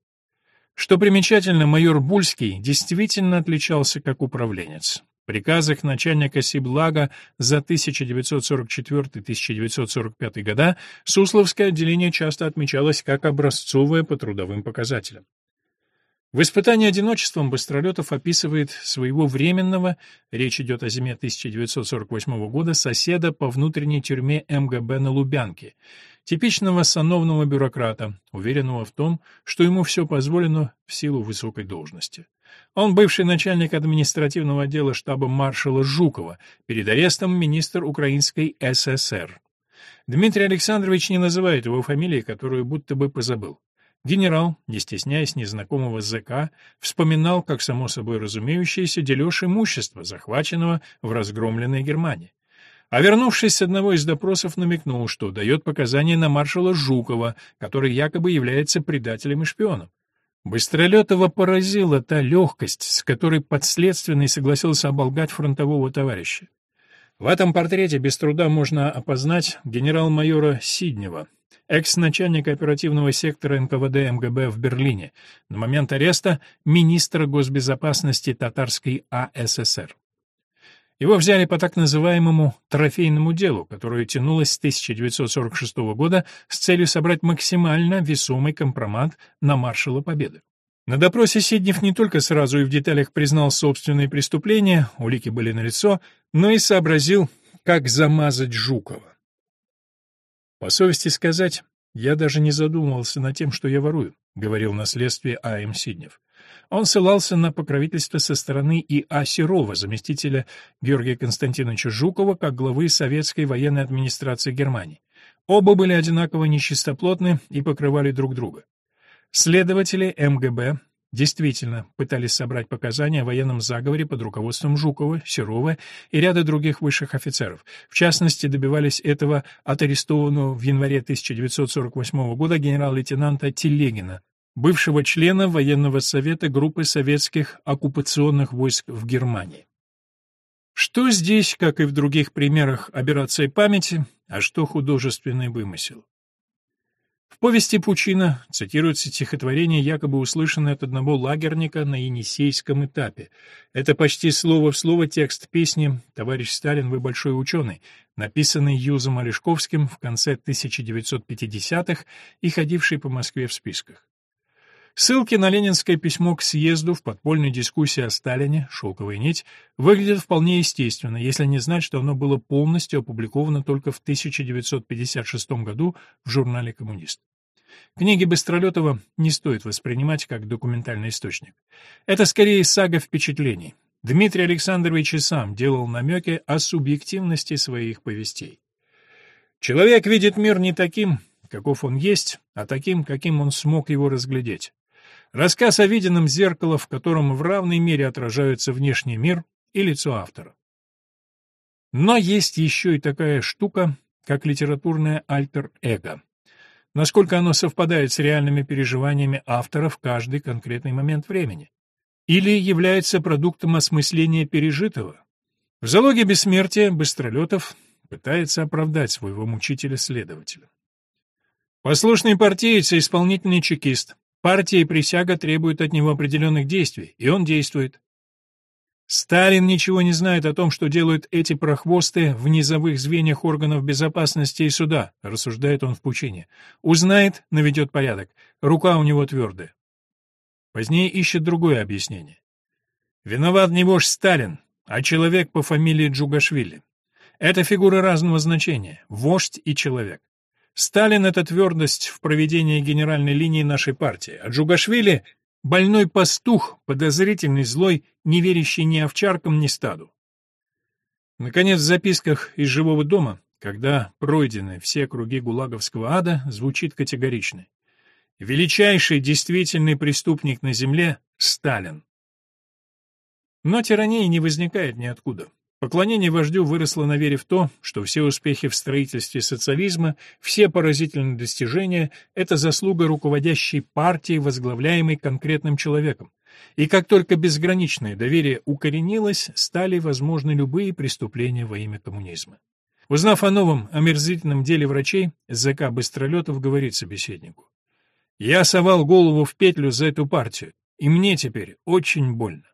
Что примечательно, майор Бульский действительно отличался как управленец. В приказах начальника Сиблага за 1944-1945 года Сусловское отделение часто отмечалось как образцовое по трудовым показателям. В испытании одиночеством Быстролетов описывает своего временного, речь идет о зиме 1948 года, соседа по внутренней тюрьме МГБ на Лубянке, типичного сановного бюрократа, уверенного в том, что ему все позволено в силу высокой должности. Он бывший начальник административного отдела штаба маршала Жукова, перед арестом министр Украинской ССР. Дмитрий Александрович не называет его фамилии, которую будто бы позабыл. Генерал, не стесняясь незнакомого ЗК, вспоминал, как само собой разумеющееся, дележ имущества, захваченного в разгромленной Германии. А вернувшись с одного из допросов, намекнул, что дает показания на маршала Жукова, который якобы является предателем и шпионом. Быстролетова поразила та легкость, с которой подследственный согласился оболгать фронтового товарища. В этом портрете без труда можно опознать генерал-майора Сиднева, экс-начальника оперативного сектора НКВД МГБ в Берлине, на момент ареста министра госбезопасности Татарской АССР. Его взяли по так называемому «трофейному делу», которое тянулось с 1946 года с целью собрать максимально весомый компромат на маршала Победы. На допросе Сиднев не только сразу и в деталях признал собственные преступления, улики были налицо, но и сообразил, как замазать Жукова. По совести сказать, я даже не задумывался над тем, что я ворую, говорил на следствии А.М. Сиднев. Он ссылался на покровительство со стороны И.А. Серова, заместителя Георгия Константиновича Жукова, как главы советской военной администрации Германии. Оба были одинаково нечистоплотны и покрывали друг друга. Следователи МГБ действительно пытались собрать показания о военном заговоре под руководством Жукова, Серова и ряда других высших офицеров. В частности, добивались этого от арестованного в январе 1948 года генерал-лейтенанта Телегина, бывшего члена военного совета группы советских оккупационных войск в Германии. Что здесь, как и в других примерах операции памяти, а что художественный вымысел? В повести Пучина цитируется стихотворение, якобы услышанное от одного лагерника на Енисейском этапе. Это почти слово в слово текст песни «Товарищ Сталин, вы большой ученый», написанный Юзом Олешковским в конце 1950-х и ходивший по Москве в списках. Ссылки на ленинское письмо к съезду в подпольной дискуссии о Сталине «Шелковая нить» выглядят вполне естественно, если не знать, что оно было полностью опубликовано только в 1956 году в журнале «Коммунист». Книги Быстролетова не стоит воспринимать как документальный источник. Это скорее сага впечатлений. Дмитрий Александрович и сам делал намеки о субъективности своих повестей. Человек видит мир не таким, каков он есть, а таким, каким он смог его разглядеть. Рассказ о виденном зеркало, в котором в равной мере отражаются внешний мир и лицо автора. Но есть еще и такая штука, как литературное альтер-эго. Насколько оно совпадает с реальными переживаниями автора в каждый конкретный момент времени. Или является продуктом осмысления пережитого. В «Залоге бессмертия» Быстролетов пытается оправдать своего мучителя-следователя. Послушный партиец и исполнительный чекист. Партия и присяга требуют от него определенных действий, и он действует. Сталин ничего не знает о том, что делают эти прохвосты в низовых звеньях органов безопасности и суда, рассуждает он в пучине. Узнает, наведет порядок. Рука у него твердая. Позднее ищет другое объяснение. Виноват не вождь Сталин, а человек по фамилии Джугашвили. Это фигуры разного значения — вождь и человек. Сталин — это твердость в проведении генеральной линии нашей партии, а Джугашвили — больной пастух, подозрительный, злой, не верящий ни овчаркам, ни стаду. Наконец, в записках из «Живого дома», когда пройдены все круги гулаговского ада, звучит категорично. «Величайший действительный преступник на земле — Сталин». Но тирания не возникает ниоткуда. Поклонение вождю выросло на вере в то, что все успехи в строительстве социализма, все поразительные достижения — это заслуга руководящей партии, возглавляемой конкретным человеком. И как только безграничное доверие укоренилось, стали возможны любые преступления во имя коммунизма. Узнав о новом омерзительном деле врачей, ЗК Быстролетов говорит собеседнику. «Я совал голову в петлю за эту партию, и мне теперь очень больно».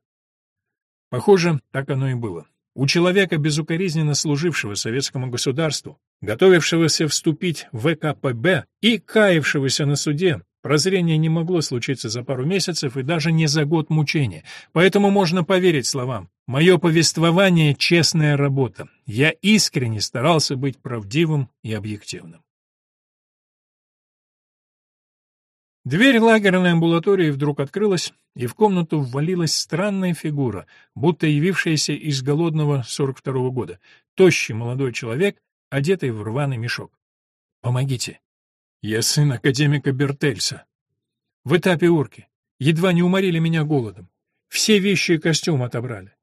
Похоже, так оно и было. У человека, безукоризненно служившего советскому государству, готовившегося вступить в ВКПБ и каявшегося на суде, прозрение не могло случиться за пару месяцев и даже не за год мучения, поэтому можно поверить словам. Мое повествование — честная работа. Я искренне старался быть правдивым и объективным. Дверь лагерной амбулатории вдруг открылась, и в комнату ввалилась странная фигура, будто явившаяся из голодного 42-го года. Тощий молодой человек, одетый в рваный мешок. «Помогите. Я сын академика Бертельса. В этапе урки. Едва не уморили меня голодом. Все вещи и костюм отобрали».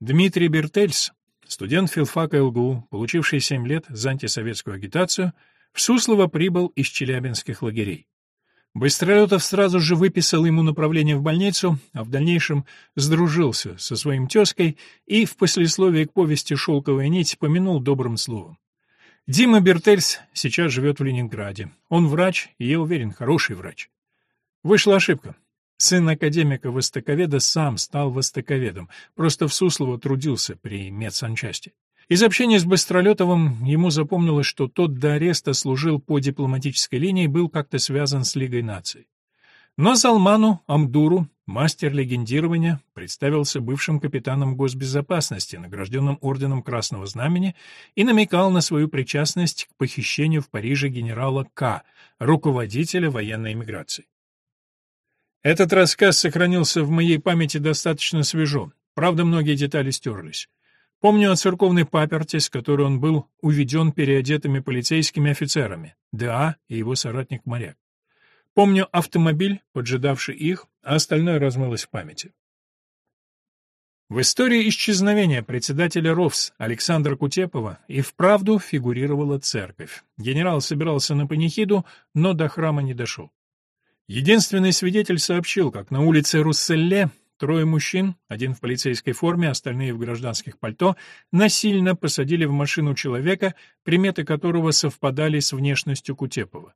Дмитрий Бертельс, студент филфака ЛГУ, получивший 7 лет за антисоветскую агитацию, в Суслово прибыл из челябинских лагерей. Быстролетов сразу же выписал ему направление в больницу, а в дальнейшем сдружился со своим тезкой и в послесловии к повести «Шелковая нить» помянул добрым словом. Дима Бертельс сейчас живет в Ленинграде. Он врач, и я уверен, хороший врач. Вышла ошибка. Сын академика-востоковеда сам стал востоковедом, просто в Суслово трудился при медсанчасти. Из общения с Быстролетовым ему запомнилось, что тот до ареста служил по дипломатической линии и был как-то связан с Лигой наций. Но Салману Амдуру, мастер легендирования, представился бывшим капитаном госбезопасности, награжденным орденом Красного Знамени, и намекал на свою причастность к похищению в Париже генерала К., руководителя военной эмиграции. Этот рассказ сохранился в моей памяти достаточно свежо, правда, многие детали стерлись. Помню о церковной паперти, с которой он был уведен переодетыми полицейскими офицерами, ДА и его соратник-моряк. Помню автомобиль, поджидавший их, а остальное размылось в памяти. В истории исчезновения председателя РОВС Александра Кутепова и вправду фигурировала церковь. Генерал собирался на панихиду, но до храма не дошел. Единственный свидетель сообщил, как на улице Русселле Трое мужчин, один в полицейской форме, остальные в гражданских пальто, насильно посадили в машину человека, приметы которого совпадали с внешностью Кутепова.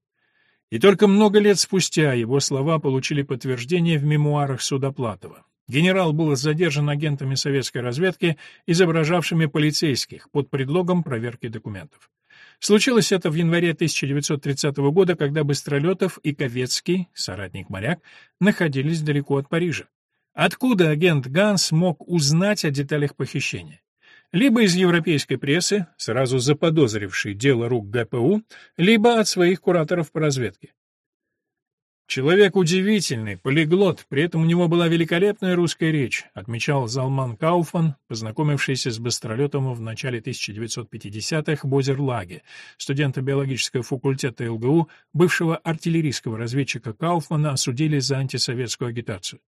И только много лет спустя его слова получили подтверждение в мемуарах Судоплатова. Генерал был задержан агентами советской разведки, изображавшими полицейских, под предлогом проверки документов. Случилось это в январе 1930 года, когда Быстролетов и Ковецкий, соратник-моряк, находились далеко от Парижа. Откуда агент Ганс мог узнать о деталях похищения? Либо из европейской прессы, сразу заподозрившей дело рук ГПУ, либо от своих кураторов по разведке. Человек удивительный, полиглот, при этом у него была великолепная русская речь, отмечал Залман Кауфман, познакомившийся с Быстролетом в начале 1950-х в Бозерлаге, студента биологического факультета ЛГУ, бывшего артиллерийского разведчика Кауфмана осудили за антисоветскую агитацию.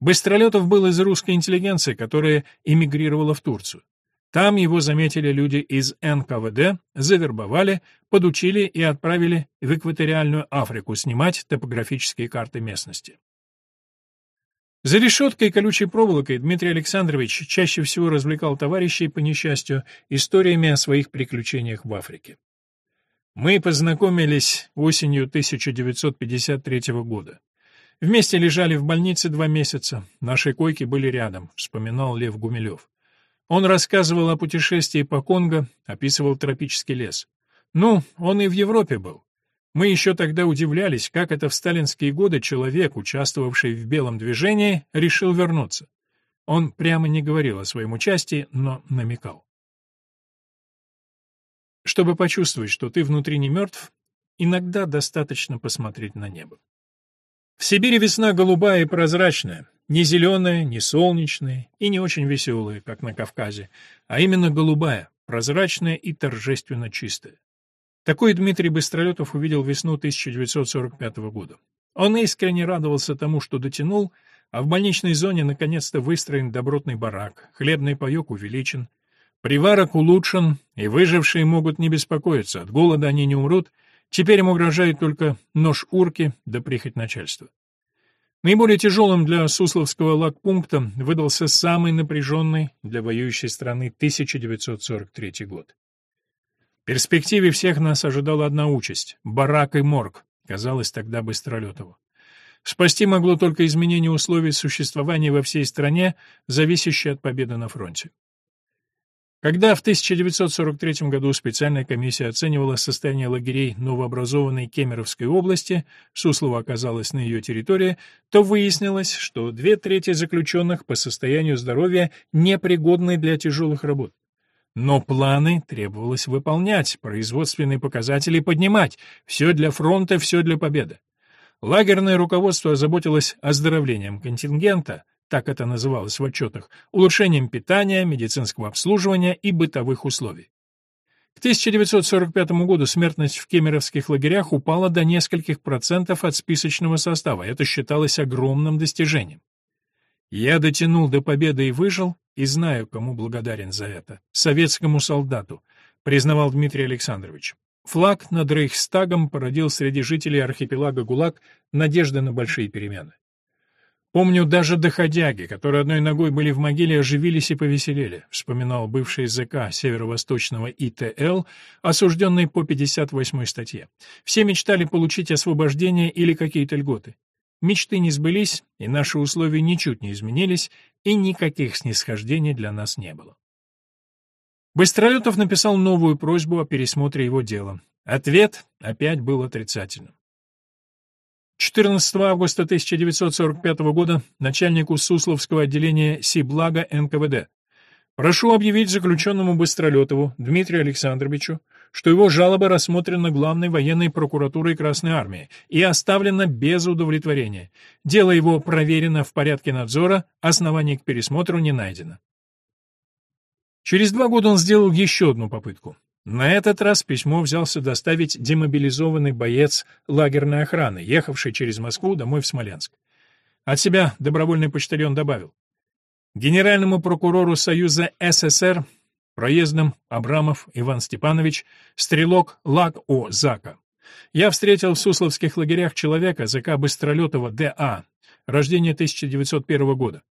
Быстролетов был из русской интеллигенции, которая эмигрировала в Турцию. Там его заметили люди из НКВД, завербовали, подучили и отправили в экваториальную Африку снимать топографические карты местности. За решеткой и колючей проволокой Дмитрий Александрович чаще всего развлекал товарищей, по несчастью, историями о своих приключениях в Африке. Мы познакомились осенью 1953 года. Вместе лежали в больнице два месяца. Наши койки были рядом, вспоминал Лев Гумилев. Он рассказывал о путешествии по Конго, описывал тропический лес. Ну, он и в Европе был. Мы еще тогда удивлялись, как это в сталинские годы человек, участвовавший в белом движении, решил вернуться. Он прямо не говорил о своем участии, но намекал. Чтобы почувствовать, что ты внутри не мертв, иногда достаточно посмотреть на небо. В Сибири весна голубая и прозрачная, не зеленая, не солнечная и не очень веселая, как на Кавказе, а именно голубая, прозрачная и торжественно чистая. Такой Дмитрий Быстролетов увидел весну 1945 года. Он искренне радовался тому, что дотянул, а в больничной зоне наконец-то выстроен добротный барак, хлебный паёк увеличен, приварок улучшен, и выжившие могут не беспокоиться, от голода они не умрут, теперь им угрожает только нож урки да прихоть начальства. Наиболее тяжелым для Сусловского лагпункта выдался самый напряженный для воюющей страны 1943 год перспективе всех нас ожидала одна участь — барак и морг, казалось тогда Быстролетову. Спасти могло только изменение условий существования во всей стране, зависящее от победы на фронте. Когда в 1943 году специальная комиссия оценивала состояние лагерей новообразованной Кемеровской области, Суслова оказалась на ее территории, то выяснилось, что две трети заключенных по состоянию здоровья непригодны для тяжелых работ. Но планы требовалось выполнять, производственные показатели поднимать. Все для фронта, все для победы. Лагерное руководство озаботилось оздоровлением контингента, так это называлось в отчетах, улучшением питания, медицинского обслуживания и бытовых условий. К 1945 году смертность в кемеровских лагерях упала до нескольких процентов от списочного состава. Это считалось огромным достижением. Я дотянул до победы и выжил, и знаю, кому благодарен за это. Советскому солдату, признавал Дмитрий Александрович. Флаг над Рейхстагом породил среди жителей архипелага ГУЛАГ надежды на большие перемены. Помню, даже доходяги, которые одной ногой были в могиле, оживились и повеселели, вспоминал бывший ЗК Северо-Восточного ИТЛ, осужденный по 58 статье. Все мечтали получить освобождение или какие-то льготы. Мечты не сбылись, и наши условия ничуть не изменились, и никаких снисхождений для нас не было. Быстролетов написал новую просьбу о пересмотре его дела. Ответ опять был отрицательным. 14 августа 1945 года начальнику Сусловского отделения Сиблага НКВД. Прошу объявить заключенному Быстролетову Дмитрию Александровичу, что его жалоба рассмотрена Главной военной прокуратурой Красной Армии и оставлена без удовлетворения. Дело его проверено в порядке надзора, оснований к пересмотру не найдено. Через два года он сделал еще одну попытку. На этот раз письмо взялся доставить демобилизованный боец лагерной охраны, ехавший через Москву домой в Смоленск. От себя добровольный почтальон добавил. Генеральному прокурору Союза СССР Проездом Абрамов Иван Степанович, стрелок Лак О. Зака. Я встретил в Сусловских лагерях человека, ЗК Быстролетова Д.А., рождение 1901 года.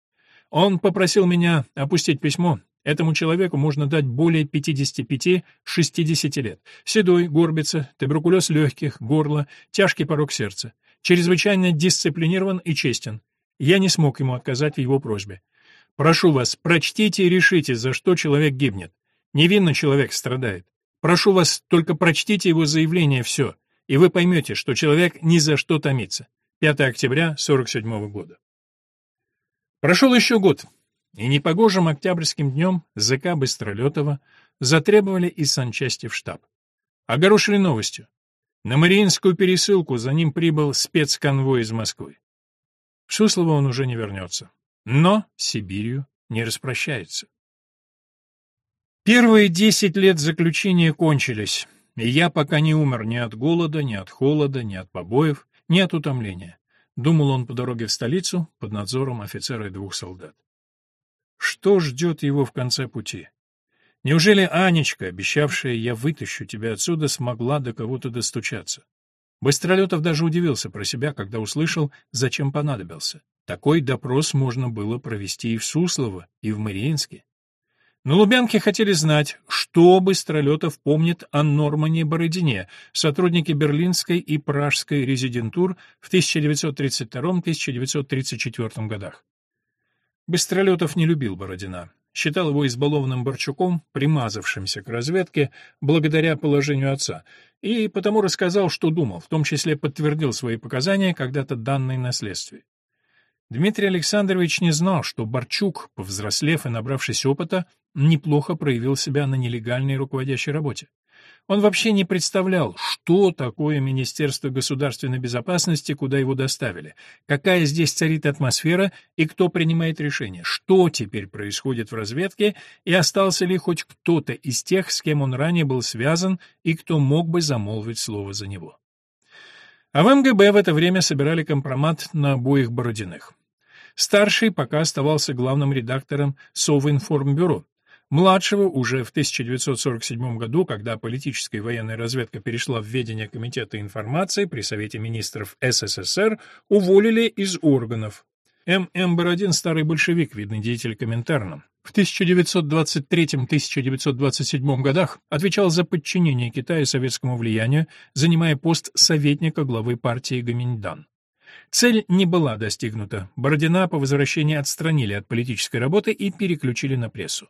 Он попросил меня опустить письмо. Этому человеку можно дать более 55-60 лет. Седой, горбится, туберкулез легких, горло, тяжкий порог сердца. Чрезвычайно дисциплинирован и честен. Я не смог ему отказать в его просьбе. Прошу вас, прочтите и решите, за что человек гибнет. Невинно человек страдает. Прошу вас, только прочтите его заявление все, и вы поймете, что человек ни за что томится. 5 октября 47 года. Прошел еще год, и непогожим октябрьским днем ЗК Быстролетова затребовали из санчасти в штаб. Огорошили новостью. На Мариинскую пересылку за ним прибыл спецконвой из Москвы. В Суслово он уже не вернется. Но Сибирью не распрощается. Первые десять лет заключения кончились, и я пока не умер ни от голода, ни от холода, ни от побоев, ни от утомления. Думал он по дороге в столицу под надзором офицера и двух солдат. Что ждет его в конце пути? Неужели Анечка, обещавшая «я вытащу тебя отсюда», смогла до кого-то достучаться? Быстролетов даже удивился про себя, когда услышал, зачем понадобился. Такой допрос можно было провести и в Суслово, и в Мариинске. На Лубянке хотели знать, что Быстролетов помнит о Нормане Бородине, сотруднике берлинской и пражской резидентур в 1932-1934 годах. Быстролетов не любил Бородина. считал его избалованным Борчуком, примазавшимся к разведке благодаря положению отца, и потому рассказал, что думал, в том числе подтвердил свои показания, когда-то данные на следствии. Дмитрий Александрович не знал, что Борчук, повзрослев и набравшись опыта, неплохо проявил себя на нелегальной руководящей работе. Он вообще не представлял, что такое Министерство государственной безопасности, куда его доставили, какая здесь царит атмосфера и кто принимает решения, что теперь происходит в разведке и остался ли хоть кто-то из тех, с кем он ранее был связан и кто мог бы замолвить слово за него. А в МГБ в это время собирали компромат на обоих Бородиных. Старший пока оставался главным редактором Совинформбюро, Младшего уже в 1947 году, когда политическая и военная разведка перешла в ведение Комитета информации при Совете министров СССР, уволили из органов. М.М. Бородин – старый большевик, видный деятель Коминтерна. В 1923-1927 годах отвечал за подчинение Китая советскому влиянию, занимая пост советника главы партии Гоминьдан. Цель не была достигнута. Бородина по возвращении отстранили от политической работы и переключили на прессу.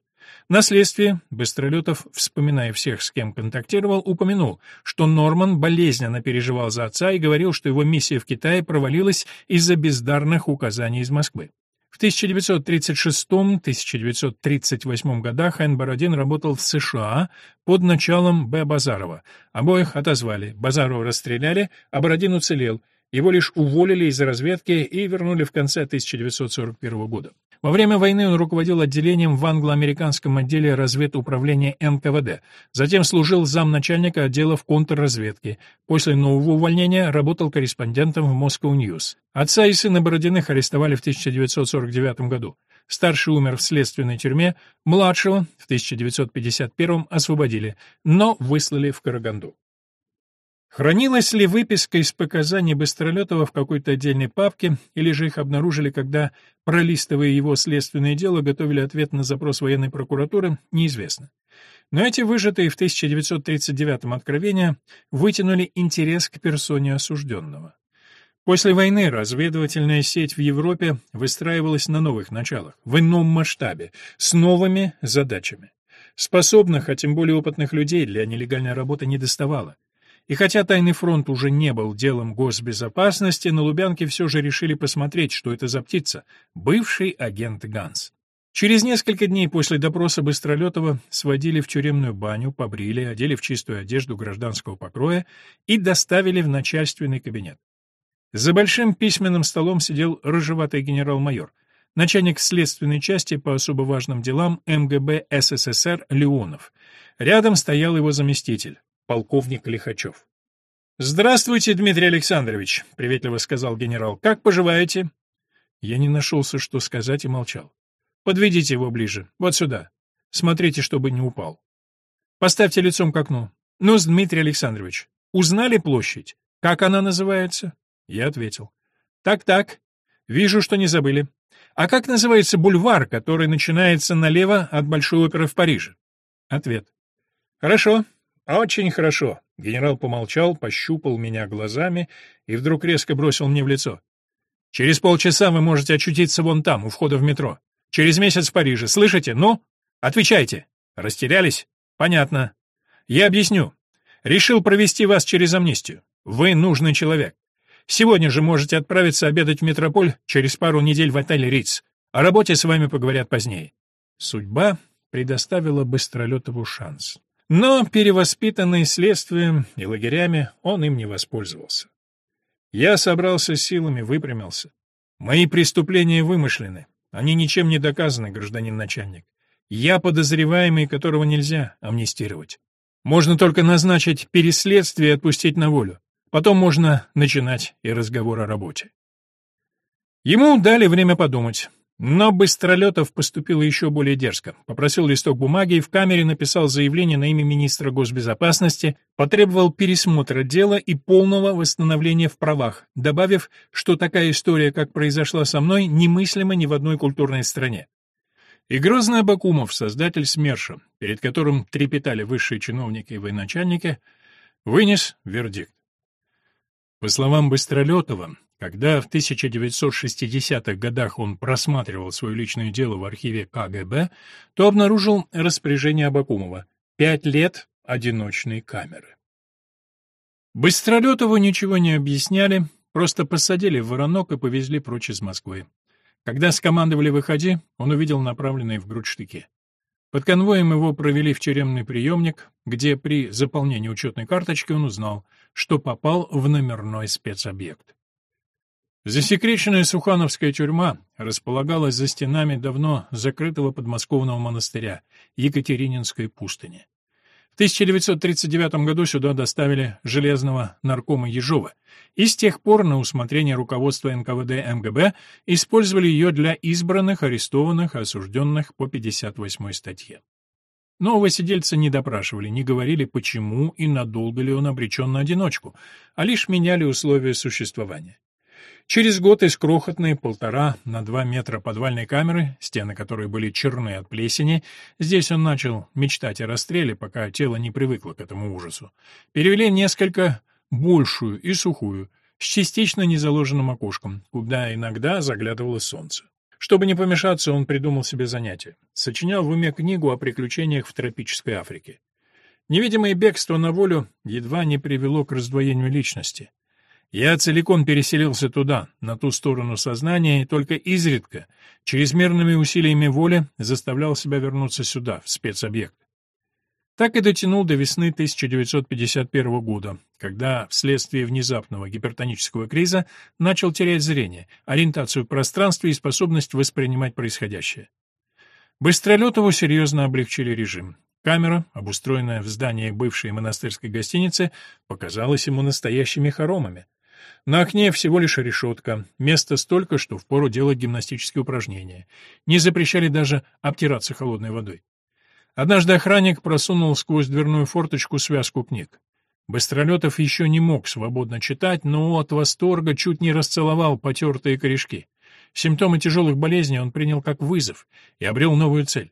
На следствии Быстролетов, вспоминая всех, с кем контактировал, упомянул, что Норман болезненно переживал за отца и говорил, что его миссия в Китае провалилась из-за бездарных указаний из Москвы. В 1936-1938 годах Н. Бородин работал в США под началом Б. Базарова. Обоих отозвали. Базарова расстреляли, а Бородин уцелел. Его лишь уволили из разведки и вернули в конце 1941 года. Во время войны он руководил отделением в англо-американском отделе разведуправления НКВД, затем служил замначальника в контрразведке. После нового увольнения работал корреспондентом в Moscow News. Отца и сына Бородиных арестовали в 1949 году. Старший умер в следственной тюрьме, младшего в 1951 освободили, но выслали в Караганду. Хранилась ли выписка из показаний Быстролетова в какой-то отдельной папке, или же их обнаружили, когда, пролистывая его следственное дело, готовили ответ на запрос военной прокуратуры, неизвестно. Но эти выжатые в 1939-м откровения вытянули интерес к персоне осужденного. После войны разведывательная сеть в Европе выстраивалась на новых началах, в ином масштабе, с новыми задачами. Способных, а тем более опытных людей для нелегальной работы не доставало. И хотя тайный фронт уже не был делом госбезопасности, на Лубянке все же решили посмотреть, что это за птица — бывший агент Ганс. Через несколько дней после допроса Быстролетова сводили в тюремную баню, побрили, одели в чистую одежду гражданского покроя и доставили в начальственный кабинет. За большим письменным столом сидел рыжеватый генерал-майор, начальник следственной части по особо важным делам МГБ СССР Леонов. Рядом стоял его заместитель, полковник Лихачев. «Здравствуйте, Дмитрий Александрович», — приветливо сказал генерал. «Как поживаете?» Я не нашелся, что сказать, и молчал. «Подведите его ближе, вот сюда. Смотрите, чтобы не упал. Поставьте лицом к окну. ну Дмитрий Александрович, узнали площадь? Как она называется?» Я ответил. «Так-так. Вижу, что не забыли. А как называется бульвар, который начинается налево от Большой оперы в Париже?» Ответ. «Хорошо. «Очень хорошо». Генерал помолчал, пощупал меня глазами и вдруг резко бросил мне в лицо. «Через полчаса вы можете очутиться вон там, у входа в метро. Через месяц в Париже. Слышите? Ну? Отвечайте. Растерялись? Понятно. Я объясню. Решил провести вас через амнистию. Вы нужный человек. Сегодня же можете отправиться обедать в метрополь, через пару недель в отель Риц. О работе с вами поговорят позднее». Судьба предоставила Быстролетову шанс. Но, перевоспитанный следствием и лагерями, он им не воспользовался. Я собрался силами, выпрямился. Мои преступления вымышлены. Они ничем не доказаны, гражданин начальник. Я подозреваемый, которого нельзя амнистировать. Можно только назначить переследствие и отпустить на волю. Потом можно начинать и разговор о работе. Ему дали время подумать. Но Быстролетов поступил еще более дерзко. Попросил листок бумаги и в камере написал заявление на имя министра госбезопасности, потребовал пересмотра дела и полного восстановления в правах, добавив, что такая история, как произошла со мной, немыслима ни в одной культурной стране. И грозный Абакумов, создатель СМЕРШа, перед которым трепетали высшие чиновники и военачальники, вынес вердикт. По словам Быстролетова, Когда в 1960-х годах он просматривал свое личное дело в архиве КГБ, то обнаружил распоряжение Абакумова «Пять лет одиночной камеры». Быстролетову ничего не объясняли, просто посадили в воронок и повезли прочь из Москвы. Когда скомандовали «выходи», он увидел направленные в грудь штыки. Под конвоем его провели в тюремный приемник, где при заполнении учетной карточки он узнал, что попал в номерной спецобъект. Засекреченная Сухановская тюрьма располагалась за стенами давно закрытого подмосковного монастыря Екатерининской пустыни. В 1939 году сюда доставили железного наркома Ежова, и с тех пор на усмотрение руководства НКВД МГБ использовали ее для избранных, арестованных, осужденных по 58 статье. Нового сидельца не допрашивали, не говорили, почему и надолго ли он обречен на одиночку, а лишь меняли условия существования. Через год из крохотной полтора на два метра подвальной камеры, стены которой были черны от плесени, здесь он начал мечтать о расстреле, пока тело не привыкло к этому ужасу, перевели несколько большую и сухую, с частично незаложенным окошком, куда иногда заглядывало солнце. Чтобы не помешаться, он придумал себе занятие. Сочинял в уме книгу о приключениях в тропической Африке. Невидимое бегство на волю едва не привело к раздвоению личности. Я целиком переселился туда, на ту сторону сознания, и только изредка, чрезмерными усилиями воли, заставлял себя вернуться сюда, в спецобъект. Так и дотянул до весны 1951 года, когда вследствие внезапного гипертонического криза начал терять зрение, ориентацию в пространстве и способность воспринимать происходящее. Быстролетову серьезно облегчили режим. Камера, обустроенная в здании бывшей монастырской гостиницы, показалась ему настоящими хоромами. На окне всего лишь решетка, места столько, что впору делать гимнастические упражнения. Не запрещали даже обтираться холодной водой. Однажды охранник просунул сквозь дверную форточку связку книг. Быстролетов еще не мог свободно читать, но от восторга чуть не расцеловал потертые корешки. Симптомы тяжелых болезней он принял как вызов и обрел новую цель.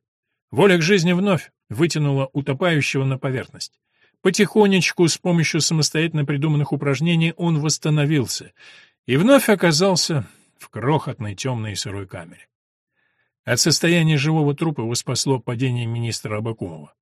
Воля к жизни вновь вытянула утопающего на поверхность. Потихонечку, с помощью самостоятельно придуманных упражнений, он восстановился и вновь оказался в крохотной темной и сырой камере. От состояния живого трупа его спасло падение министра Абакумова.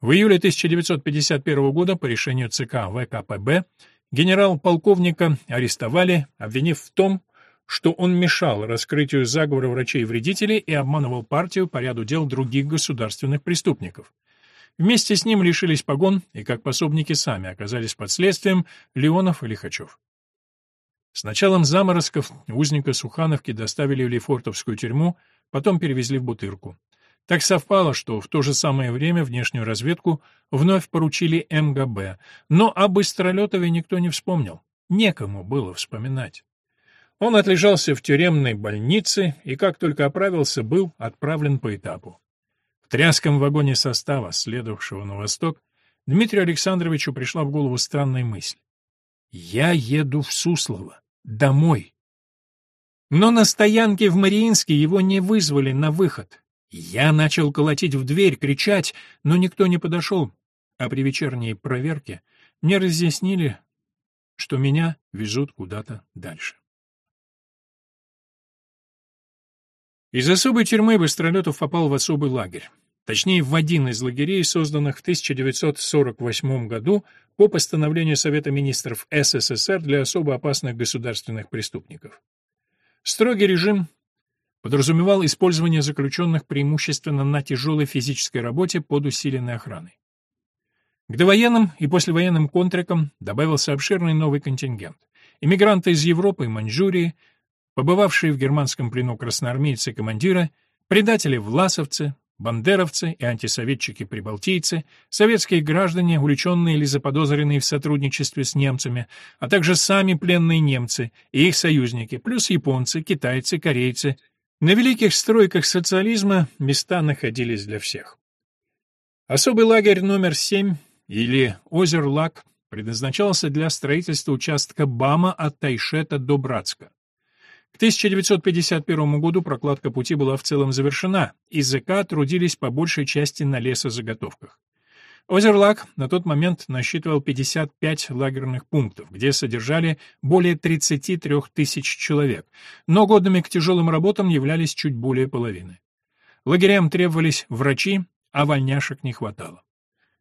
В июле 1951 года по решению ЦК ВКПБ генерал-полковника арестовали, обвинив в том, что он мешал раскрытию заговора врачей-вредителей и обманывал партию по ряду дел других государственных преступников. Вместе с ним лишились погон и, как пособники, сами оказались под следствием Леонов и Лихачев. С началом заморозков узника Сухановки доставили в Лефортовскую тюрьму, потом перевезли в Бутырку. Так совпало, что в то же самое время внешнюю разведку вновь поручили МГБ, но о Быстролетове никто не вспомнил. Некому было вспоминать. Он отлежался в тюремной больнице и, как только оправился, был отправлен по этапу. В тряском вагоне состава, следовавшего на восток, Дмитрию Александровичу пришла в голову странная мысль. «Я еду в Суслово. Домой». Но на стоянке в Мариинске его не вызвали на выход. Я начал колотить в дверь, кричать, но никто не подошел. А при вечерней проверке мне разъяснили, что меня везут куда-то дальше. Из особой тюрьмы Быстролетов попал в особый лагерь. Точнее, в один из лагерей, созданных в 1948 году по постановлению Совета министров СССР для особо опасных государственных преступников. Строгий режим подразумевал использование заключенных преимущественно на тяжелой физической работе под усиленной охраной. К довоенным и послевоенным контракам добавился обширный новый контингент. Иммигранты из Европы и Маньчжурии, побывавшие в германском плену красноармейцы и командиры, предатели-власовцы, бандеровцы и антисоветчики-прибалтийцы, советские граждане, увлеченные или заподозренные в сотрудничестве с немцами, а также сами пленные немцы и их союзники, плюс японцы, китайцы, корейцы. На великих стройках социализма места находились для всех. Особый лагерь номер 7 или Озерлак предназначался для строительства участка БАМа от Тайшета до Братска. К 1951 году прокладка пути была в целом завершена, и ЗК трудились по большей части на лесозаготовках. Озерлак на тот момент насчитывал 55 лагерных пунктов, где содержали более 33 тысяч человек, но годными к тяжелым работам являлись чуть более половины. Лагерям требовались врачи, а вольняшек не хватало.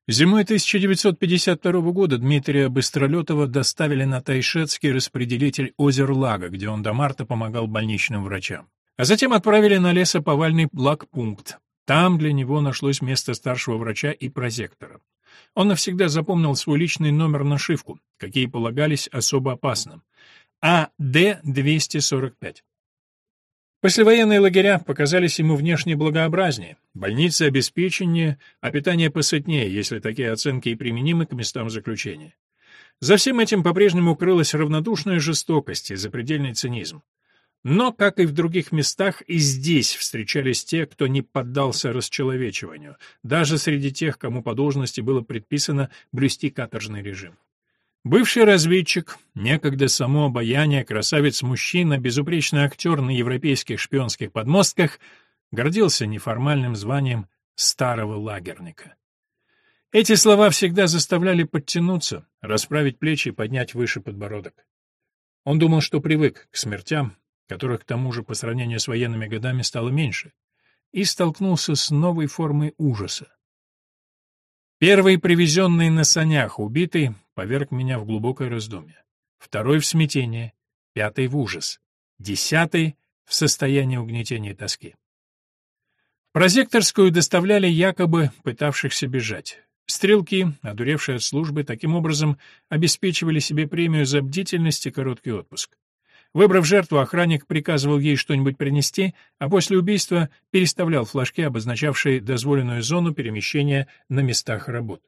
Зимой 1952 года Дмитрия Быстролетова доставили на Тайшетский распределитель Озерлага, где он до марта помогал больничным врачам. А затем отправили на лесоповальный лагпункт, там для него нашлось место старшего врача и прозектора. Он навсегда запомнил свой личный номер нашивку, какие полагались особо опасным. АД-245. Послевоенные лагеря показались ему внешне благообразнее, больницы обеспеченнее, а питание посытнее, если такие оценки и применимы к местам заключения. За всем этим по-прежнему крылась равнодушная жестокость и запредельный цинизм. Но, как и в других местах, и здесь встречались те, кто не поддался расчеловечиванию, даже среди тех, кому по должности было предписано блюсти каторжный режим. Бывший разведчик, некогда само обаяние, красавец-мужчина, безупречный актер на европейских шпионских подмостках, гордился неформальным званием старого лагерника. Эти слова всегда заставляли подтянуться, расправить плечи и поднять выше подбородок. Он думал, что привык к смертям, которых к тому же по сравнению с военными годами стало меньше, и столкнулся с новой формой ужаса. Первый, привезенный на санях, убитый, поверг меня в глубокое раздумье. Второй — в смятение, пятый — в ужас, десятый — в состоянии угнетения и тоски. В прозекторскую доставляли якобы пытавшихся бежать. Стрелки, одуревшие от службы, таким образом обеспечивали себе премию за бдительность и короткий отпуск. Выбрав жертву, охранник приказывал ей что-нибудь принести, а после убийства переставлял флажки, обозначавшие дозволенную зону перемещения на местах работ.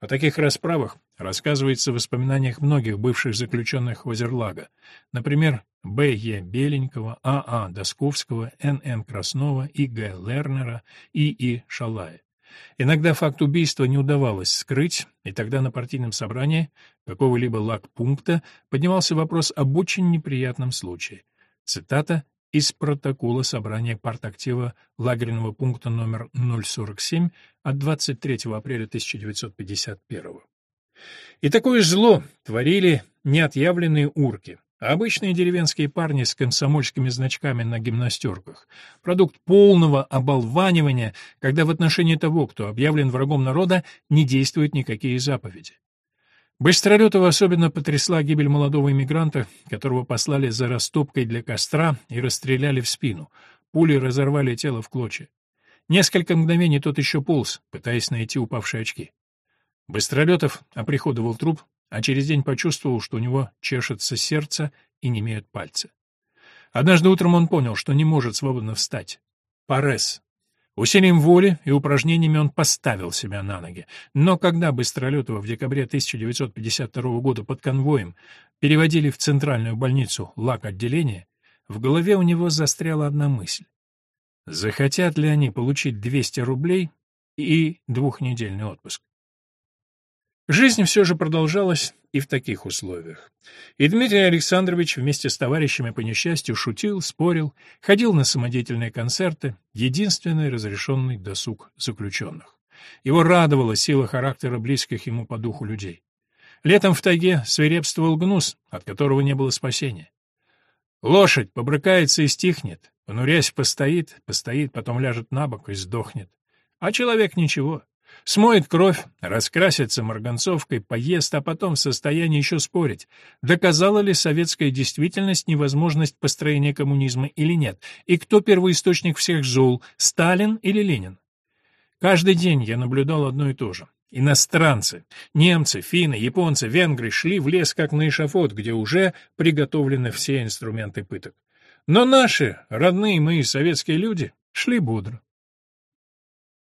О таких расправах рассказывается в воспоминаниях многих бывших заключенных Озерлага, например, Б. Е. Беленького, А. А. Досковского, Н. Н. Краснова, И. Г. Лернера и И. Шалая. Иногда факт убийства не удавалось скрыть, и тогда на партийном собрании какого-либо лагпункта поднимался вопрос об очень неприятном случае. Цитата из протокола собрания партактива лагерного пункта номер 047 от 23 апреля 1951 И такое зло творили неотъявленные урки, обычные деревенские парни с комсомольскими значками на гимнастерках. Продукт полного оболванивания, когда в отношении того, кто объявлен врагом народа, не действуют никакие заповеди. Быстролетова особенно потрясла гибель молодого иммигранта, которого послали за растопкой для костра и расстреляли в спину. Пули разорвали тело в клочья. Несколько мгновений тот еще полз, пытаясь найти упавшие очки. Быстролетов оприходовал труп, а через день почувствовал, что у него чешется сердце и не имеют пальцы. Однажды утром он понял, что не может свободно встать. Парез. Усилием воли и упражнениями он поставил себя на ноги. Но когда Быстролетова в декабре 1952 года под конвоем переводили в центральную больницу лак-отделение, в голове у него застряла одна мысль. Захотят ли они получить 200 рублей и двухнедельный отпуск? Жизнь все же продолжалась и в таких условиях. И Дмитрий Александрович вместе с товарищами по несчастью шутил, спорил, ходил на самодеятельные концерты, единственный разрешенный досуг заключенных. Его радовала сила характера близких ему по духу людей. Летом в тайге свирепствовал гнус, от которого не было спасения. Лошадь побрыкается и стихнет, понурясь постоит, постоит, потом ляжет на бок и сдохнет. А человек ничего. Смоет кровь, раскрасится марганцовкой, поест, а потом в состоянии еще спорить, доказала ли советская действительность невозможность построения коммунизма или нет, и кто первоисточник всех зол, Сталин или Ленин. Каждый день я наблюдал одно и то же. Иностранцы, немцы, финны, японцы, венгры шли в лес как на эшафот, где уже приготовлены все инструменты пыток. Но наши, родные мои советские люди, шли бодро.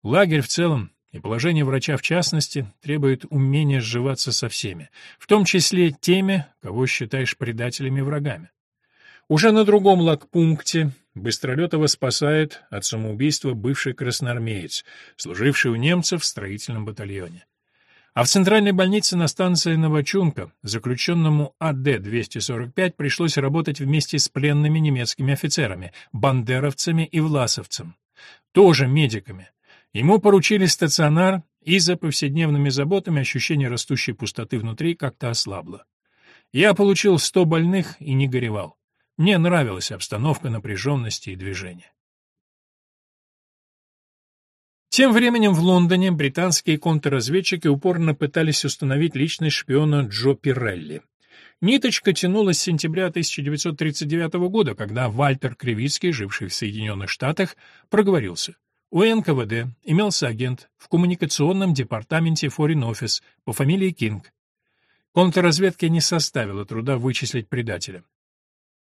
Лагерь в целом и положение врача в частности требует умения сживаться со всеми, в том числе теми, кого считаешь предателями и врагами. Уже на другом лагпункте Быстролетова спасает от самоубийства бывший красноармеец, служивший у немцев в строительном батальоне. А в центральной больнице на станции Новочунка заключенному АД-245 пришлось работать вместе с пленными немецкими офицерами, бандеровцами и власовцем, тоже медиками, Ему поручили стационар и за повседневными заботами ощущение растущей пустоты внутри как-то ослабло. Я получил сто больных и не горевал. Мне нравилась обстановка напряженности и движения. Тем временем в Лондоне британские контрразведчики упорно пытались установить личность шпиона Джо Пирелли. Ниточка тянулась с сентября 1939 года, когда Вальтер Кривицкий, живший в Соединенных Штатах, проговорился. У НКВД имелся агент в коммуникационном департаменте Foreign Office по фамилии Кинг. Контрразведке не составило труда вычислить предателя.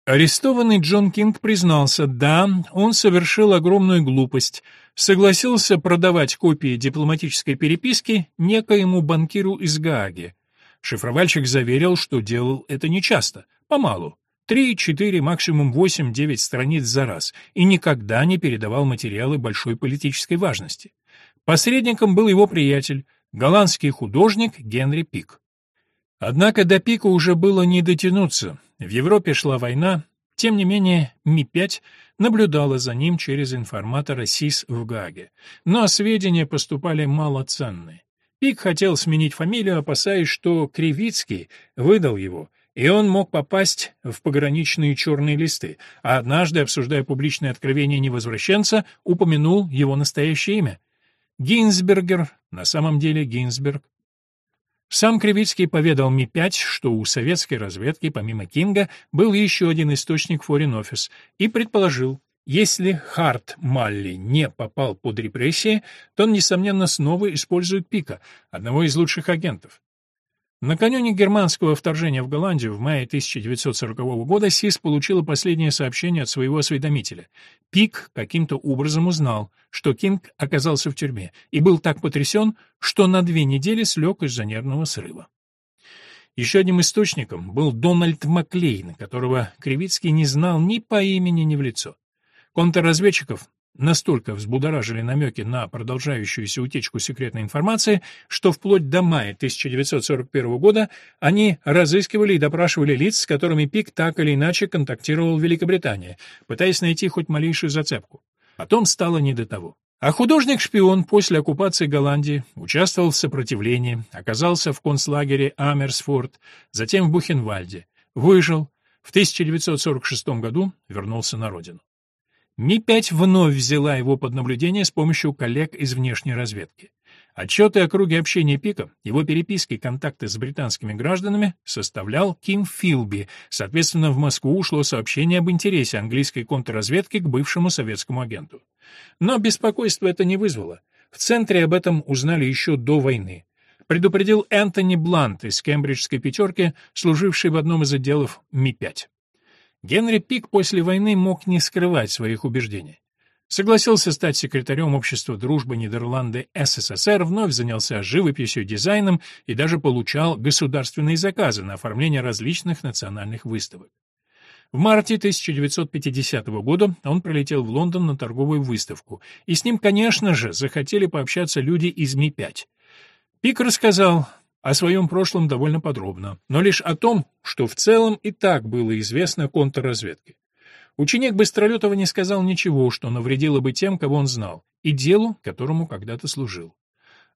Арестованный Джон Кинг признался, да, он совершил огромную глупость, согласился продавать копии дипломатической переписки некоему банкиру из Гааги. Шифровальщик заверил, что делал это нечасто, помалу, три, четыре, максимум восемь, девять страниц за раз, и никогда не передавал материалы большой политической важности. Посредником был его приятель, голландский художник Генри Пик. Однако до Пика уже было не дотянуться, в Европе шла война, тем не менее Ми-5 наблюдала за ним через информатора СИС в Гаге. Но сведения поступали малоценные. Пик хотел сменить фамилию, опасаясь, что Кривицкий выдал его, и он мог попасть в пограничные черные листы, а однажды, обсуждая публичное откровение невозвращенца, упомянул его настоящее имя. Гинзбергер, на самом деле Гинзберг, сам Кривицкий поведал Ми-5, что у советской разведки, помимо Кинга, был еще один источник Office, и предположил, если Харт Малли не попал под репрессии, то он, несомненно, снова использует Пика, одного из лучших агентов. Накануне германского вторжения в Голландию в мае 1940 года СИС получила последнее сообщение от своего осведомителя. Пик каким-то образом узнал, что Кинг оказался в тюрьме, и был так потрясен, что на две недели слег из-за нервного срыва. Еще одним источником был Дональд Маклейн, которого Кривицкий не знал ни по имени, ни в лицо. Контрразведчиков настолько взбудоражили намеки на продолжающуюся утечку секретной информации, что вплоть до мая 1941 года они разыскивали и допрашивали лиц, с которыми ПИК так или иначе контактировал в Великобритании, пытаясь найти хоть малейшую зацепку. Потом стало не до того. А художник-шпион после оккупации Голландии участвовал в сопротивлении, оказался в концлагере Амерсфорд, затем в Бухенвальде, выжил, в 1946 году вернулся на родину. Ми-5 вновь взяла его под наблюдение с помощью коллег из внешней разведки. Отчеты о круге общения Пика, его переписки и контакты с британскими гражданами составлял Ким Филби. Соответственно, в Москву ушло сообщение об интересе английской контрразведки к бывшему советскому агенту. Но беспокойство это не вызвало. В центре об этом узнали еще до войны. Предупредил Энтони Блант из кембриджской пятерки, служивший в одном из отделов Ми-5. Генри Пик после войны мог не скрывать своих убеждений. Согласился стать секретарем Общества дружбы Нидерланды СССР, вновь занялся живописью, дизайном и даже получал государственные заказы на оформление различных национальных выставок. В марте 1950 года он прилетел в Лондон на торговую выставку, и с ним, конечно же, захотели пообщаться люди из Ми-5. Пик рассказал, о своем прошлом довольно подробно, но лишь о том, что в целом и так было известно контрразведке. Ученик Быстролетова не сказал ничего, что навредило бы тем, кого он знал, и делу, которому когда-то служил.